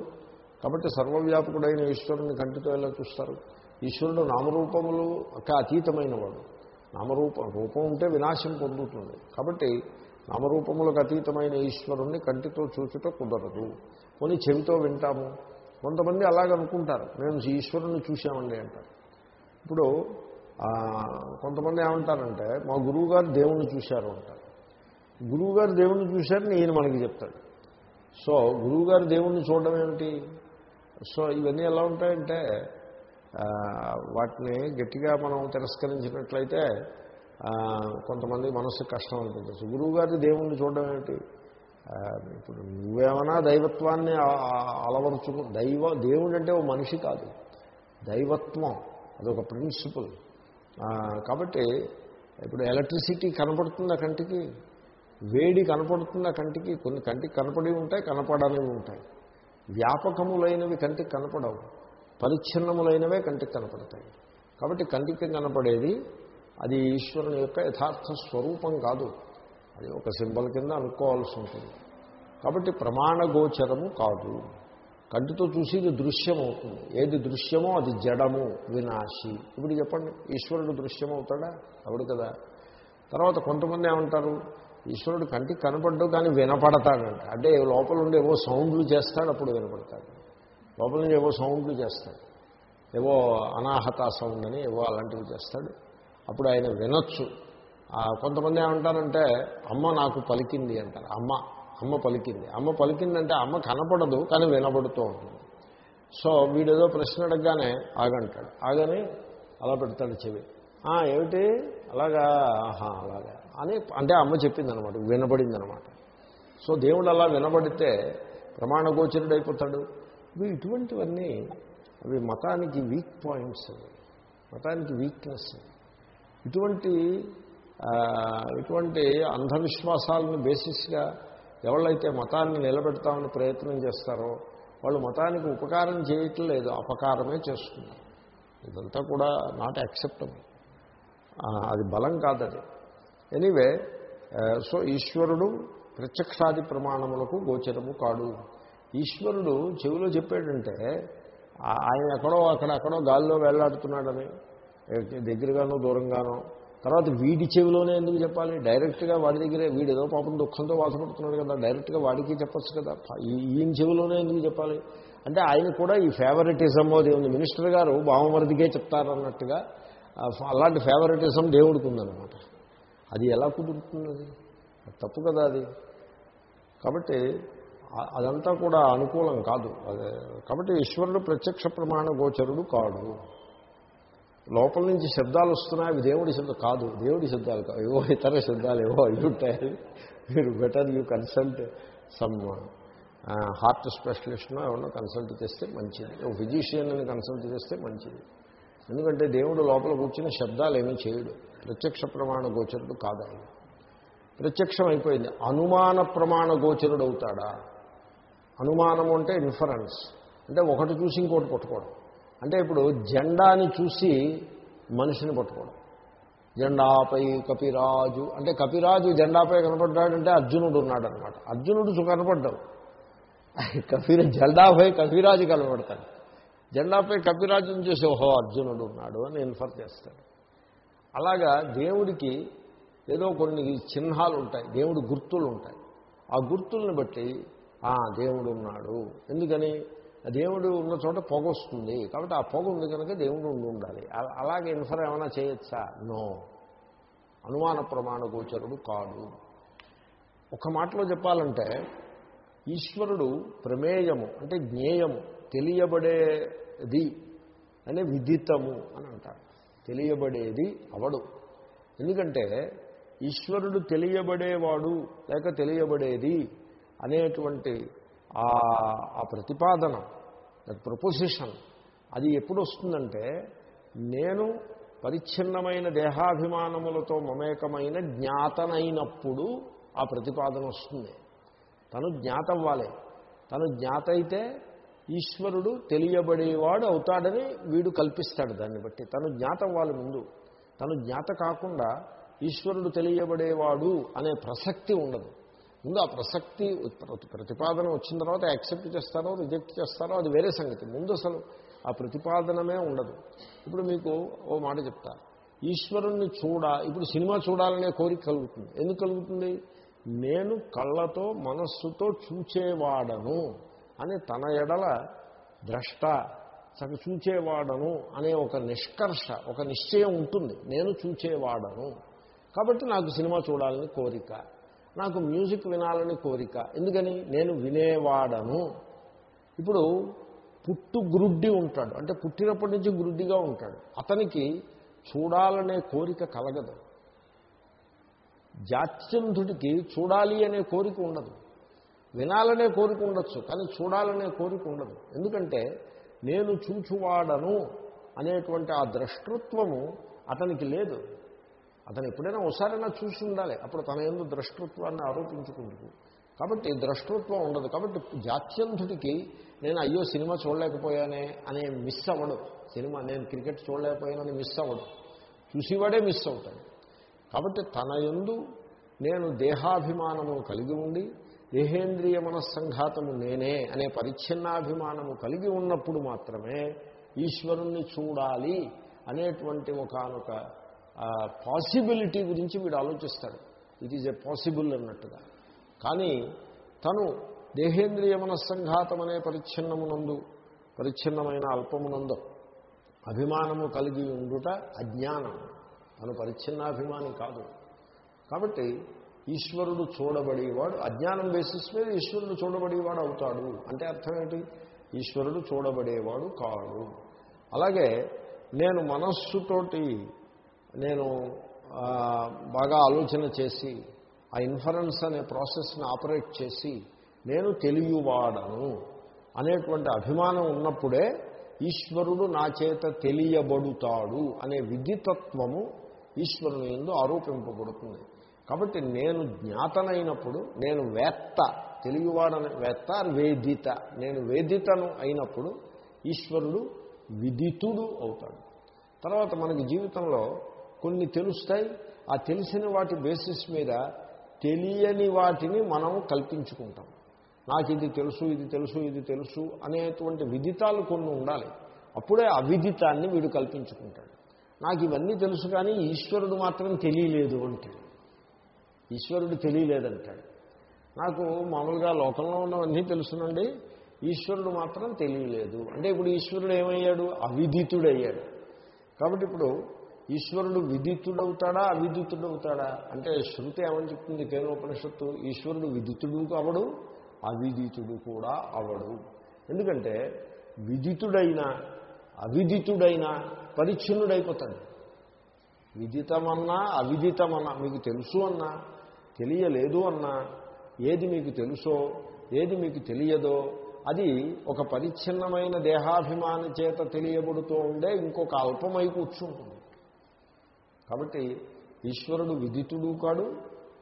కాబట్టి సర్వవ్యాపకుడైన ఈశ్వరుని కంటితో ఎలా చూస్తారు? ఈశ్వరుడు నామరూపములు అతీతమైన వాడు నామరూపం రూపం ఉంటే వినాశం పొందుతుంది. కాబట్టి నామరూపములకు అతీతమైన ఈశ్వరుణ్ణి కంటితో చూచుట కుదరదు. కొని చెవితో వింటాము? కొంతమంది అలాగ అనుకుంటారు మేము ఈశ్వరుని చూసామండి అంటారు. ఇప్పుడు కొంతమంది ఏమంటారంటే మా గురువుగారు దేవుణ్ణి చూశారు అంటారు. గురువుగారు దేవుణ్ణి చూశారని ఈయన మనకి చెప్తాడు. సో గురువు గారు దేవుణ్ణి చూడడం ఏమిటి? సో ఇవన్నీ ఎలా ఉంటాయంటే వాటిని గట్టిగా మనం తిరస్కరించినట్లయితే కొంతమంది మనస్సు కష్టం అనిపించచ్చు గురువుగారి దేవుణ్ణి చూడడం ఏమిటి? ఇప్పుడు నువ్వేమైనా దైవత్వాన్ని అలవరుచుకు దైవ దేవుడు అంటే ఓ మనిషి కాదు. దైవత్వం. అదొక ప్రిన్సిపల్. కాబట్టి ఇప్పుడు ఎలక్ట్రిసిటీ కనపడుతుందా కంటికి వేడి కనపడుతుందా కంటికి కొన్ని కంటికి కనపడి ఉంటాయి కనపడనివి ఉంటాయి. వ్యాపకములైనవి కంటికి కనపడవు. పరిచ్ఛిన్నములైనవే కంటికి కనపడతాయి. కాబట్టి కంటికి కనపడేది అది ఈశ్వరుని యొక్క యథార్థ స్వరూపం కాదు. అది ఒక సింబల్ కింద అనుకోవాల్సి ఉంటుంది. కాబట్టి ప్రమాణగోచరము కాదు. కంటితో చూసేది దృశ్యం అవుతుంది ఏది దృశ్యమో అది జడము వినాశి. ఇప్పుడు చెప్పండి ఈశ్వరుడు దృశ్యం అవుతాడా అవడు కదా. తర్వాత కొంతమంది ఏమంటారు ఈశ్వరుడు కంటికి కనపడ్డు కానీ వినపడతాడంట. అంటే లోపల ఉండి ఏవో సౌండ్లు చేస్తాడు అప్పుడు వినపడతాడు. లోపల నుండి ఏవో సౌండ్లు చేస్తాడు. ఏవో అనాహత సౌండ్ అని ఏవో అలాంటివి చేస్తాడు. అప్పుడు ఆయన వినొచ్చు. కొంతమంది ఏమంటారంటే అమ్మ నాకు పలికింది అంటారు. అమ్మ అమ్మ పలికింది. అమ్మ పలికిందంటే అమ్మ కనపడదు కానీ వినబడుతూ ఉంటుంది. సో వీడేదో ప్రశ్న అడగగానే ఆగంటాడు. ఆగని అలా పెడతాడు చెవి. ఏమిటి? అలాగా? ఆహా అలాగా. అని అంటే అమ్మ చెప్పిందనమాట వినబడిందనమాట. సో దేవుడు అలా వినబడితే ప్రమాణగోచరుడైపోతాడు. ఇవి ఇటువంటివన్నీ అవి మతానికి వీక్ పాయింట్స్ అవి. మతానికి వీక్నెస్ ఇటువంటి ఇటువంటి అంధవిశ్వాసాలను బేసిస్గా ఎవళ్ళైతే మతాన్ని నిలబెడతామని ప్రయత్నం చేస్తారో వాళ్ళు మతానికి ఉపకారం చేయట్లేదు అపకారమే చేస్తున్నారు. ఇదంతా కూడా నాట్ యాక్సెప్టబుల్ అది బలం కాదది. ఎనీవే సో ఈశ్వరుడు ప్రత్యక్షాది ప్రమాణములకు గోచరము కాడు. ఈశ్వరుడు చెవిలో చెప్పాడంటే ఆయన ఎక్కడో అక్కడ ఎక్కడో గాల్లో వెళ్ళాడుతున్నాడని దగ్గరగానో దూరంగానో తర్వాత వీడి చెవిలోనే ఎందుకు చెప్పాలి? డైరెక్ట్గా వాడి దగ్గరే వీడు ఏదో పాపం దుఃఖంతో బాధపడుతున్నాడు కదా డైరెక్ట్గా వాడికి చెప్పచ్చు కదా. ఈ- ఈయన చెవిలోనే ఎందుకు చెప్పాలి? అంటే ఆయన కూడా ఈ ఫేవరెటిజం అది ఉంది. మినిస్టర్ గారు బావమరిదికే చెప్తారన్నట్టుగా అలాంటి ఫేవరెటిజం దేవుడికి ఉందన్నమాట. అది ఎలా కుదురుతుంది తప్పు కదా అది. కాబట్టి అదంతా కూడా అనుకూలం కాదు. కాబట్టి ఈశ్వరుడు ప్రత్యక్ష ప్రమాణ గోచరుడు కాడు. లోపల నుంచి శబ్దాలు వస్తున్నాయి అవి దేవుడి శబ్దం కాదు దేవుడి శబ్దాలు కాదు ఏవో ఇతర శబ్దాలు ఏవో అవి ఉంటాయి. మీరు better you consult some heart స్పెషలిస్ట్నో ఎవరినో కన్సల్ట్ చేస్తే మంచిది. ఓ ఫిజిషియన్ని కన్సల్ట్ చేస్తే మంచిది. ఎందుకంటే దేవుడు లోపల కూర్చుని శబ్దాలు ఏమీ చేయడు. ప్రత్యక్ష ప్రమాణ గోచరుడు కాదు ప్రత్యక్షం అయిపోయింది. అనుమాన ప్రమాణ గోచరుడు అవుతాడా? అనుమానం అంటే ఇన్ఫరెన్స్ అంటే ఒకటి చూసి ఇంకోటి పట్టుకోవడం. అంటే ఇప్పుడు జెండాని చూసి మనిషిని పట్టుకోవడం. జెండాపై కపిరాజు అంటే కపిరాజు జెండాపై కనపడ్డాడంటే అర్జునుడు ఉన్నాడు అనమాట అర్జునుడు చూ- కనపడ్డాడు. కపిర జెండాపై కపిరాజు కనపడతాడు. జెండాపై కపిరాజుని చూసి ఓహో అర్జునుడు ఉన్నాడు అని ఇన్ఫర్ చేస్తాడు. అలాగా దేవుడికి ఏదో కొన్ని చిహ్నాలు ఉంటాయి దేవుడి గుర్తులు ఉంటాయి. ఆ గుర్తుల్ని బట్టి దేవుడు ఉన్నాడు. ఎందుకని? దేవుడు ఉన్న చోట పొగ వస్తుంది కాబట్టి ఆ పొగ ఉంది కనుక దేవుడు ఉండి ఉండాలి. అలాగే ఇన్ఫర్ ఏమైనా చేయొచ్చా? నో. అనుమాన ప్రమాణ గోచరుడు కాదు. ఒక మాటలో చెప్పాలంటే ఈశ్వరుడు ప్రమేయము అంటే జ్ఞేయము తెలియబడేది అనే విదితము అని అంటారు. తెలియబడేది అవడు. ఎందుకంటే ఈశ్వరుడు తెలియబడేవాడు లేక తెలియబడేది అనేటువంటి ఆ ప్రతిపాదన దట్ ప్రపోజిషన్ అది ఎప్పుడు వస్తుందంటే నేను పరిచ్ఛిన్నమైన దేహాభిమానములతో మమేకమైన జ్ఞాతనైనప్పుడు ఆ ప్రతిపాదన వస్తుంది. తను జ్ఞాతవ్వాలి తను జ్ఞాత అయితే ఈశ్వరుడు తెలియబడేవాడు అవుతాడని వీడు కల్పిస్తాడు దాన్ని బట్టి. తను జ్ఞాతవ్వాలి ముందు. తను జ్ఞాత కాకుండా ఈశ్వరుడు తెలియబడేవాడు అనే ప్రసక్తి ఉండదు. ముందు ఆ ప్రసక్తి ప్రతిపాదన వచ్చిన తర్వాత యాక్సెప్ట్ చేస్తారో రిజెక్ట్ చేస్తారో అది వేరే సంగతి. ముందు అసలు ఆ ప్రతిపాదనమే ఉండదు. ఇప్పుడు మీకు ఓ మాట చెప్తా. ఈశ్వరుణ్ణి చూడ ఇప్పుడు సినిమా చూడాలనే కోరిక కలుగుతుంది. ఎందుకు కలుగుతుంది? నేను కళ్ళతో మనస్సుతో చూచేవాడను అని తన ఎడల ద్రష్ట సగ చూచేవాడను అనే ఒక నిష్కర్ష ఒక నిశ్చయం ఉంటుంది. నేను చూచేవాడను. కాబట్టి నాకు సినిమా చూడాలని కోరిక. నాకు మ్యూజిక్ వినాలని కోరిక. ఎందుకని? నేను వినేవాడను. ఇప్పుడు పుట్టు గ్రుడ్డి ఉంటాడు. అంటే పుట్టినప్పటి నుంచి గ్రుడ్డిగా ఉంటాడు. అతనికి చూడాలనే కోరిక కలగదు. జాత్యంధుడికి చూడాలి అనే కోరిక ఉండదు. వినాలనే కోరిక ఉండొచ్చు కానీ చూడాలనే కోరిక ఉండదు. ఎందుకంటే నేను చూచువాడను అనేటువంటి ఆ ద్రష్టృత్వము అతనికి లేదు. అతను ఎప్పుడైనా ఒకసారైనా చూసి ఉండాలి. అప్పుడు తన ఎందు ద్రష్టృత్వాన్ని ఆరోపించుకుంటుంది. కాబట్టి ద్రష్టృత్వం ఉండదు. కాబట్టి జాత్యంధుడికి నేను అయ్యో సినిమా చూడలేకపోయానే అనే మిస్ అవ్వడు. సినిమా నేను క్రికెట్ చూడలేకపోయానని మిస్ అవ్వడు. చూసేవాడే మిస్ అవుతాడు. కాబట్టి తన ఎందు నేను దేహాభిమానము కలిగి ఉండి దేహేంద్రియ మనస్సంఘాతము నేనే అనే పరిచ్ఛిన్నాభిమానము కలిగి ఉన్నప్పుడు మాత్రమే ఈశ్వరుణ్ణి చూడాలి అనేటువంటి ఒకనొక పాసిబిలిటీ గురించి వీడు ఆలోచిస్తాడు. ఇట్ ఈజ్ ఎ పాసిబుల్ అన్నట్టుగా. కానీ తను దేహేంద్రియ మనస్సంఘాతం అనే పరిచ్ఛిన్నమునందు పరిచ్ఛిన్నమైన అల్పమునందు అభిమానము కలిగి ఉండుట అజ్ఞానం. తను పరిచ్ఛిన్నాభిమాని కాదు. కాబట్టి ఈశ్వరుడు చూడబడేవాడు అజ్ఞానం బేసిస్ మీద ఈశ్వరుడు చూడబడేవాడు అవుతాడు. అంటే అర్థం ఏంటి? ఈశ్వరుడు చూడబడేవాడు కాడు. అలాగే నేను మనస్సుతోటి నేను బాగా ఆలోచన చేసి ఆ ఇన్ఫరెన్స్ అనే ప్రాసెస్ని ఆపరేట్ చేసి నేను తెలియవాడను అనేటువంటి అభిమానం ఉన్నప్పుడే ఈశ్వరుడు నా చేత తెలియబడుతాడు అనే విధితత్వము ఈశ్వరుని ఎందు ఆరోపింపబడుతుంది. కాబట్టి నేను జ్ఞాతనైనప్పుడు నేను వేత్త తెలియవాడని వేత్త వేదిత. నేను వేదితను అయినప్పుడు ఈశ్వరుడు విదితుడు అవుతాడు. తర్వాత మనకి జీవితంలో కొన్ని తెలుస్తాయి. ఆ తెలిసిన వాటి బేసిస్ మీద తెలియని వాటిని మనం కల్పించుకుంటాం. నాకు ఇది తెలుసు ఇది తెలుసు ఇది తెలుసు అనేటువంటి విదితాలు కొన్ని ఉండాలి. అప్పుడే అవిదితాన్ని వీడు కల్పించుకుంటాడు. నాకు ఇవన్నీ తెలుసు కానీ ఈశ్వరుడు మాత్రం తెలియలేదు అంటాడు. ఈశ్వరుడు తెలియలేదంటాడు. నాకు మామూలుగా లోకంలో ఉన్నవన్నీ తెలుసునండి. ఈశ్వరుడు మాత్రం తెలియలేదు. అంటే ఇప్పుడు ఈశ్వరుడు ఏమయ్యాడు? అవిదితుడయ్యాడు. కాబట్టి ఇప్పుడు ఈశ్వరుడు విదితుడవుతాడా? అవిదితుడవుతాడా? అంటే శృతి ఏమని చెప్తుంది? కేనోపనిషత్తు ఈశ్వరుడు విదితుడు అవడు అవిదితుడు కూడా అవడు. ఎందుకంటే విదితుడైన అవిదితుడైన పరిచ్ఛిన్నుడైపోతాడు. విదితమన్నా అవిదితమన్నా మీకు తెలుసు అన్నా తెలియలేదు అన్నా ఏది మీకు తెలుసో ఏది మీకు తెలియదో అది ఒక పరిచ్ఛిన్నమైన దేహాభిమాని చేత తెలియబడుతూ ఉండే ఇంకొక అల్పమై కూర్చుంటుంది. కాబట్టి ఈశ్వరుడు విదితుడు కాడు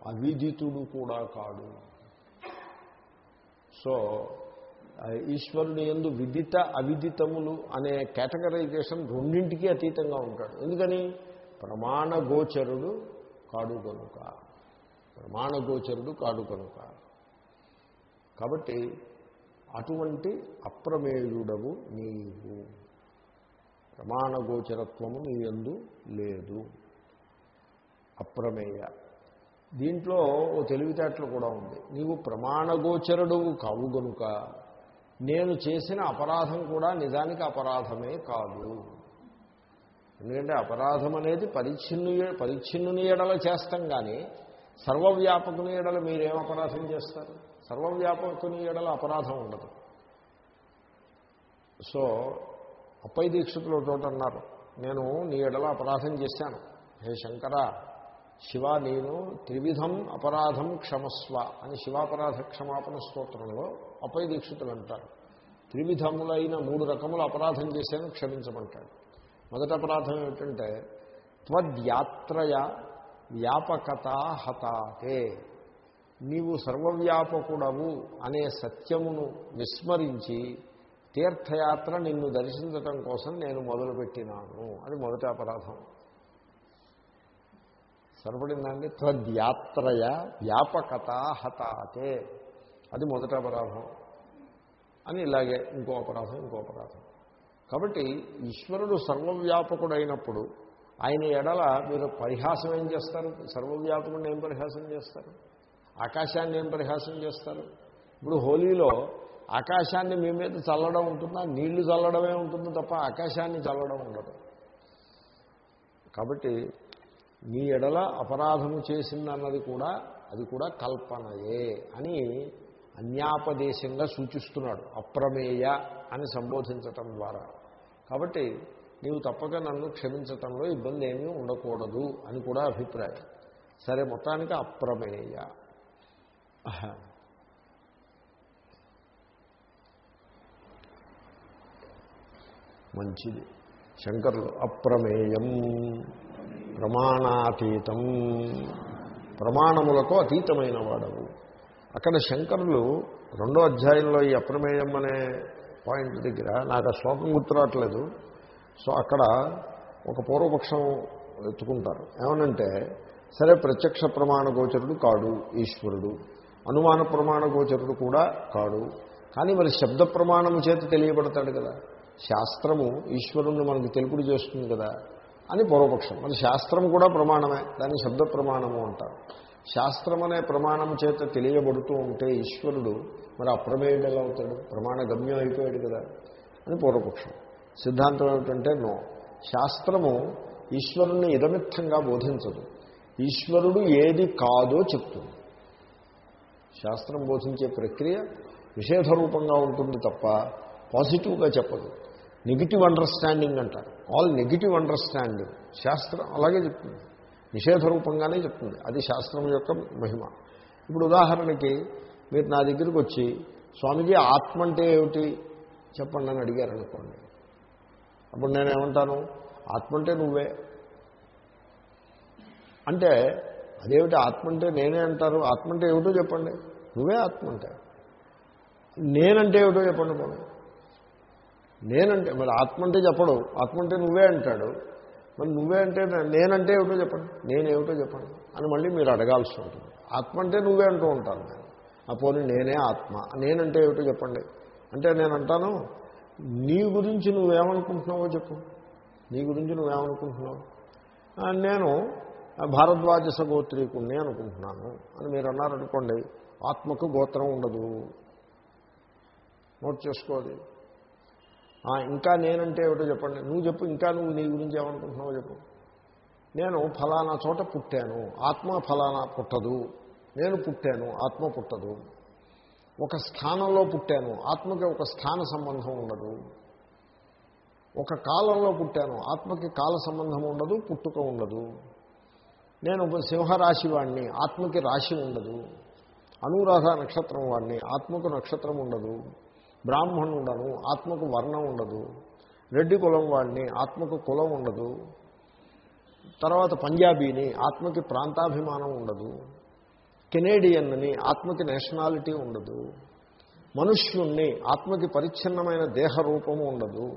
అవిదితుడు కూడా కాడు. సో ఈశ్వరుడు ఎందు విదిత అవిదితములు అనే కేటగరైజేషన్ రెండింటికి అతీతంగా ఉంటాడు. ఎందుకని? ప్రమాణగోచరుడు కాడు కనుక. ప్రమాణగోచరుడు కాడు కనుక. కాబట్టి అటువంటి అప్రమేయుడవు నీవు. ప్రమాణగోచరత్వము నీ ఎందు లేదు. అప్రమేయ. దీంట్లో ఓ తెలివితేటలు కూడా ఉంది. నీవు ప్రమాణగోచరుడు కావు గనుక నేను చేసిన అపరాధం కూడా నిజానికి అపరాధమే కాదు. ఎందుకంటే అపరాధం అనేది పరిచ్ఛిన్ను పరిచ్ఛిన్నుని ఎడల చేస్తాం కానీ సర్వవ్యాపకుని ఎడల మీరేం అపరాధం చేస్తారు? సర్వవ్యాపకుని ఎడల అపరాధం ఉండదు. సో అప్పై దీక్షితులు ఒక అన్నారు నేను నీ ఎడల అపరాధం చేశాను. హే శంకరా శివ నేను త్రివిధం అపరాధం క్షమస్వ అని శివాపరాధ క్షమాపణ స్తోత్రంలో అపై దీక్షితులు అంటారు త్రివిధములైన మూడు రకముల అపరాధం చేశాను క్షమించమంటాడు. మొదటి అపరాధం ఏమిటంటే త్వద్యాత్రయ వ్యాపకత హతాతే నీవు సర్వవ్యాపకుడవు అనే సత్యమును విస్మరించి తీర్థయాత్ర నిన్ను దర్శించటం కోసం నేను మొదలుపెట్టినాను అది మొదటి అపరాధం. సరిపడిందండి త్వద్యాత్రయ వ్యాపకత హతాతే అది మొదట అపరాధం. అని ఇలాగే ఇంకో అపరాధం ఇంకో అపరాధం. కాబట్టి ఈశ్వరుడు సర్వవ్యాపకుడైనప్పుడు ఆయన ఎడల మీరు పరిహాసం ఏం చేస్తారు? సర్వవ్యాపకుడిని ఏం పరిహాసం చేస్తారు? ఆకాశాన్ని ఏం పరిహాసం చేస్తారు? ఇప్పుడు హోలీలో ఆకాశాన్ని మీ మీద చల్లడం ఉంటుందా? నీళ్ళు చల్లడమే ఉంటుంది తప్ప ఆకాశాన్ని చల్లడం ఉండదు. కాబట్టి మీ ఎడల అపరాధము చేసిందన్నది కూడా అది కూడా కల్పనయే అని అన్యాపదేశంగా సూచిస్తున్నాడు. అప్రమేయ అని సంబోధించటం ద్వారా. కాబట్టి నీవు తప్పక నన్ను క్షమించటంలో ఇబ్బంది ఏమీ ఉండకూడదు అని కూడా అభిప్రాయం. సరే మొత్తానికి అప్రమేయ. మంచిది. శంకరులు అప్రమేయం. ప్రమాణాతీతం. ప్రమాణములకు అతీతమైన వాడవు. అక్కడ శంకరులు రెండో అధ్యాయంలో ఈ అప్రమేయం అనే పాయింట్ దగ్గర నాకు ఆ శ్లోకం గుర్తురావట్లేదు సో అక్కడ ఒక పూర్వపక్షం ఎత్తుకుంటారు. ఏమనంటే సరే ప్రత్యక్ష ప్రమాణ గోచరుడు కాడు ఈశ్వరుడు. అనుమాన ప్రమాణ గోచరుడు కూడా కాడు. కానీ మరి శబ్ద ప్రమాణము చేత తెలియబడతాడు కదా. శాస్త్రము ఈశ్వరుణ్ణి మనకు తెలుపుడు చేస్తుంది కదా. అని పూర్వపక్షం. మరి శాస్త్రం కూడా ప్రమాణమే. దాన్ని శబ్ద ప్రమాణము అంటారు. శాస్త్రం అనే ప్రమాణం చేత తెలియబడుతూ ఉంటే ఈశ్వరుడు మరి అప్రమేయుడు ఎలా అవుతాడు. ప్రమాణ గమ్యం అయిపోయాడు కదా అని పూర్వపక్షం. సిద్ధాంతం ఏమిటంటే నో. శాస్త్రము ఈశ్వరుణ్ణి ఇదమిత్తంగా బోధించదు. ఈశ్వరుడు ఏది కాదో చెప్తుంది. శాస్త్రం బోధించే ప్రక్రియ నిషేధరూపంగా ఉంటుంది తప్ప పాజిటివ్గా చెప్పదు. నెగిటివ్ అండర్స్టాండింగ్ అంటారు. All negative understanding. శాస్త్రం అలాగే చెప్తుంది. నిషేధ రూపంగానే చెప్తుంది. అది శాస్త్రం యొక్క మహిమ. ఇప్పుడు ఉదాహరణకి మీరు నా దగ్గరికి వచ్చి స్వామీజీ ఆత్మ అంటే ఏమిటి? చెప్పండి అని అడిగారు అనుకోండి అప్పుడు నేనేమంటాను ఆత్మ అంటే నువ్వే. అంటే అదేమిటి? ఆత్మ అంటే నేనే అంటారు. ఆత్మ అంటే ఏమిటో చెప్పండి. నువ్వే ఆత్మ అంటే. నేనంటే ఏమిటో చెప్పండి పోనీ. నేనంటే మరి ఆత్మ అంటే చెప్పడు. ఆత్మ అంటే నువ్వే అంటాడు. మరి నువ్వే అంటే నేనంటే ఏమిటో చెప్పండి. నేనేమిటో చెప్పండి. అని మళ్ళీ మీరు అడగాల్సి ఉంటుంది. ఆత్మ అంటే నువ్వే అంటూ ఉంటాను నేను ఆ పోనీ నేనే ఆత్మ. నేనంటే ఏమిటో చెప్పండి. అంటే నేను అంటాను నీ గురించి నువ్వేమనుకుంటున్నావో చెప్పు. నీ గురించి నువ్వేమనుకుంటున్నావు? నేను భారద్వాజ గోత్రీకుణ్ణి అనుకుంటున్నాను. అని మీరు అన్నారనుకోండి ఆత్మకు గోత్రం ఉండదు. నోట్ చేసుకోవాలి. ఇంకా నేనంటే ఏమిటో చెప్పండి. నువ్వు చెప్పు ఇంకా నువ్వు నీ గురించి ఏమనుకుంటున్నావో చెప్పు. నేను ఫలానా చోట పుట్టాను. ఆత్మ ఫలానా పుట్టదు. నేను పుట్టాను ఆత్మ పుట్టదు. ఒక స్థానంలో పుట్టాను. ఆత్మకి ఒక స్థాన సంబంధం ఉండదు. ఒక కాలంలో పుట్టాను. ఆత్మకి కాల సంబంధం ఉండదు పుట్టుక ఉండదు. నేను సింహరాశి వాడిని ఆత్మకి రాశి ఉండదు. అనురాధ నక్షత్రం వాడిని ఆత్మకు నక్షత్రం ఉండదు. బ్రాహ్మణుడను ఆత్మకు వర్ణం ఉండదు. రెడ్డి కులం వాడిని ఆత్మకు కులం ఉండదు. తర్వాత పంజాబీని ఆత్మకి ప్రాంతాభిమానం ఉండదు. కెనేడియన్ని ఆత్మకి నేషనాలిటీ ఉండదు. మనుష్యుణ్ణి ఆత్మకి పరిచ్ఛిన్నమైన దేహ రూపము ఉండదు.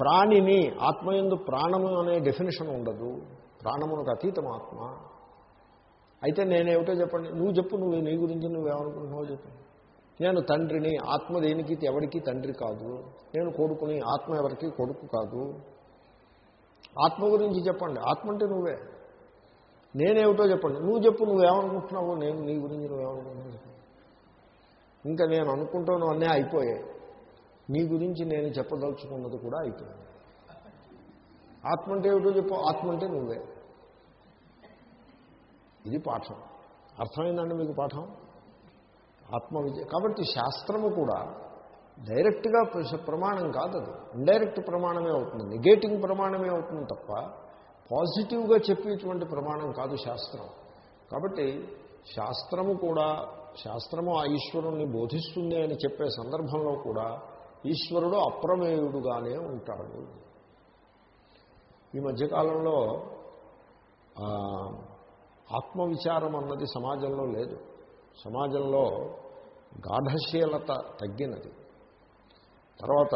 ప్రాణిని ఆత్మయందు ప్రాణము అనే డెఫినేషన్ ఉండదు. ప్రాణమునకు అతీతం ఆత్మ. అయితే నేనేమిటో చెప్పండి. నువ్వు చెప్పు నువ్వు నీ గురించి నువ్వేమనుకుంటున్నావో చెప్పు. నేను తండ్రిని ఆత్మ దేనికి ఎవరికి తండ్రి కాదు. నేను కొడుకుని ఆత్మ ఎవరికి కొడుకు కాదు. ఆత్మ గురించి చెప్పండి. ఆత్మ అంటే నువ్వే. నేనేమిటో చెప్పండి. నువ్వు చెప్పు నువ్వేమనుకుంటున్నావు నేను నీ గురించి నువ్వేమనుకుంటున్నావు ఇంకా నేను అనుకుంటాను అన్నీ అయిపోయాయి. నీ గురించి నేను చెప్పదలుచుకున్నది కూడా అయిపోయింది. ఆత్మ అంటే ఏమిటో చెప్పు. ఆత్మ అంటే నువ్వే. ఇది పాఠం. అర్థమైందండి మీకు పాఠం? ఆత్మ కాబట్టి శాస్త్రము కూడా డైరెక్ట్గా ప్రమాణం కాదు అది ఇండైరెక్ట్ ప్రమాణమే అవుతుంది. నెగేటింగ్ ప్రమాణమే అవుతుంది తప్ప పాజిటివ్గా చెప్పేటువంటి ప్రమాణం కాదు శాస్త్రం. కాబట్టి శాస్త్రము కూడా శాస్త్రము ఆ ఈశ్వరుణ్ణి బోధిస్తుంది అని చెప్పే సందర్భంలో కూడా ఈశ్వరుడు అప్రమేయుడుగానే ఉంటాడు. ఈ మధ్యకాలంలో ఆత్మవిచారం అన్నది సమాజంలో లేదు. సమాజంలో గాఢశీలత తగ్గినది. తర్వాత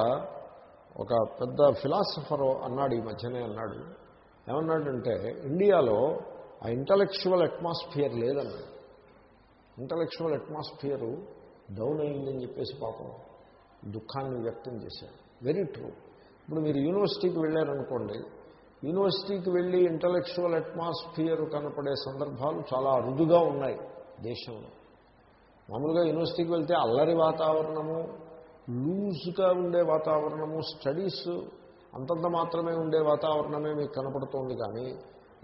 ఒక పెద్ద ఫిలాసఫరు అన్నాడు ఈ మధ్యనే అన్నాడు. ఏమన్నాడంటే ఇండియాలో ఆ ఇంటలెక్చువల్ అట్మాస్ఫియర్ లేదన్నాడు. ఇంటలెక్చువల్ అట్మాస్ఫియరు డౌన్ అయిందని చెప్పేసి పాపం దుఃఖాన్ని వ్యక్తం చేశాడు వెరీ ట్రూ ఇప్పుడు మీరు యూనివర్సిటీకి వెళ్ళారనుకోండి యూనివర్సిటీకి వెళ్ళి ఇంటలెక్చువల్ అట్మాస్ఫియర్ కనపడే సందర్భాలు చాలా అరుదుగా ఉన్నాయి దేశంలో. మామూలుగా యూనివర్సిటీకి వెళ్తే అల్లరి వాతావరణము లూజ్గా ఉండే వాతావరణము స్టడీస్ అంతంత మాత్రమే ఉండే వాతావరణమే మీకు కనపడుతోంది కానీ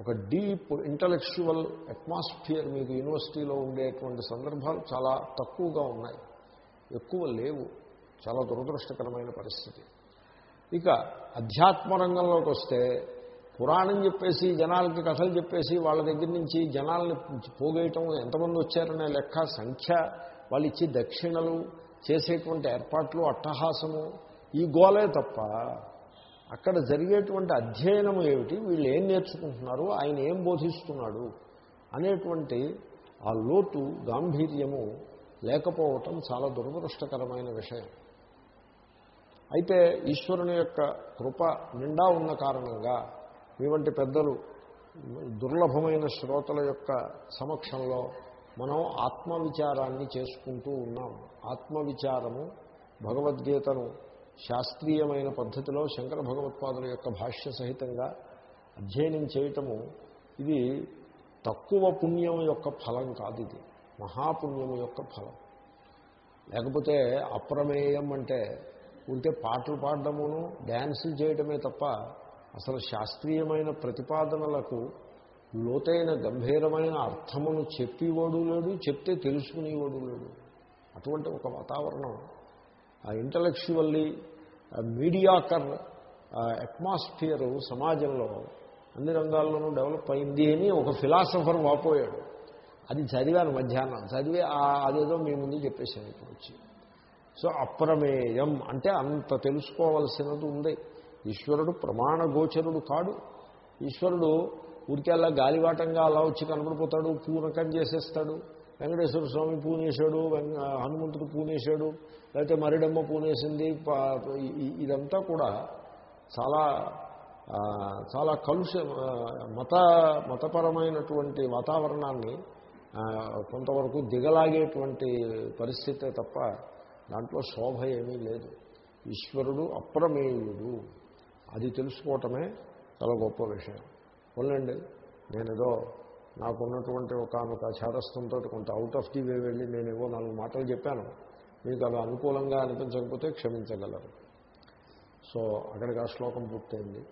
ఒక డీప్ ఇంటలెక్చువల్ అట్మాస్ఫియర్ మీకు యూనివర్సిటీలో ఉండేటువంటి సందర్భాలు చాలా తక్కువగా ఉన్నాయి. ఎక్కువ లేవు. చాలా దురదృష్టకరమైన పరిస్థితి. ఇక అధ్యాత్మ రంగంలోకి వస్తే పురాణం చెప్పేసి జనాలకి కథలు చెప్పేసి వాళ్ళ దగ్గర నుంచి జనాల్ని పోగేయటం ఎంతమంది వచ్చారనే లెక్క సంఖ్య వాళ్ళు ఇచ్చి దక్షిణలు చేసేటువంటి ఏర్పాట్లు అట్టహాసము ఈ గోలే తప్ప అక్కడ జరిగేటువంటి అధ్యయనం ఏమిటి వీళ్ళు ఏం నేర్చుకుంటున్నారు ఆయన ఏం బోధిస్తున్నాడు అనేటువంటి ఆ లోతు గాంభీర్యము లేకపోవటం చాలా దురదృష్టకరమైన విషయం. అయితే ఈశ్వరుని యొక్క కృప నిండా ఉన్న కారణంగా మీ వంటి పెద్దలు దుర్లభమైన శ్రోతల యొక్క సమక్షంలో మనం ఆత్మవిచారాన్ని చేసుకుంటూ ఉన్నాం. ఆత్మవిచారము భగవద్గీతను శాస్త్రీయమైన పద్ధతిలో శంకర భగవత్పాదుల యొక్క భాష్య సహితంగా అధ్యయనం చేయటము ఇది తక్కువ పుణ్యం యొక్క ఫలం కాదు ఇది. మహాపుణ్యం యొక్క ఫలం. లేకపోతే అప్రమేయం అంటే ఉంటే పాటలు పాడడమును డ్యాన్సులు చేయడమే తప్ప అసలు శాస్త్రీయమైన ప్రతిపాదనలకు లోతైన గంభీరమైన అర్థమును చెప్పేవాడు లేడు చెప్తే తెలుసుకునేవాడు లేడు. అటువంటి ఒక వాతావరణం. ఆ ఇంటలెక్చువల్లీ మీడియాకర్ అట్మాస్ఫియరు సమాజంలో అన్ని రంగాల్లోనూ డెవలప్ అయింది అని ఒక ఫిలాసఫర్ వాపోయాడు. అది చదివాను మధ్యాహ్నం. చదివి అదేదో మీ ముందు చెప్పేసాను ఇప్పుడు వచ్చి సో అప్రమేయం అంటే అంత తెలుసుకోవలసినది ఉంది. ఈశ్వరుడు ప్రమాణ గోచరుడు కాడు. ఈశ్వరుడు ఊరికెల్లా గాలివాటంగా అలా వచ్చి కనబడిపోతాడు పూనకం చేసేస్తాడు. వెంకటేశ్వర స్వామి పూనేశాడు హనుమంతుడు పూనేశాడు లేకపోతే మరిడమ్మ పూనేసింది ఇదంతా కూడా చాలా చాలా కలుష మత మతపరమైనటువంటి వాతావరణాన్ని కొంతవరకు దిగలాగేటువంటి పరిస్థితే తప్ప దాంట్లో శోభ ఏమీ లేదు. ఈశ్వరుడు అప్రమేయుడు. అది తెలుసుకోవటమే చాలా గొప్ప విషయం. ఉండండి నేనేదో నాకున్నటువంటి ఒక ఆమె చేరస్థంతో కొంత అవుట్ ఆఫ్ ది వే వెళ్ళి నేనేవో నాలుగు మాటలు చెప్పాను. మీకు అలా అనుకూలంగా అనిపించకపోతే క్షమించగలరు. సో అక్కడికి ఆ శ్లోకం పూర్తయింది.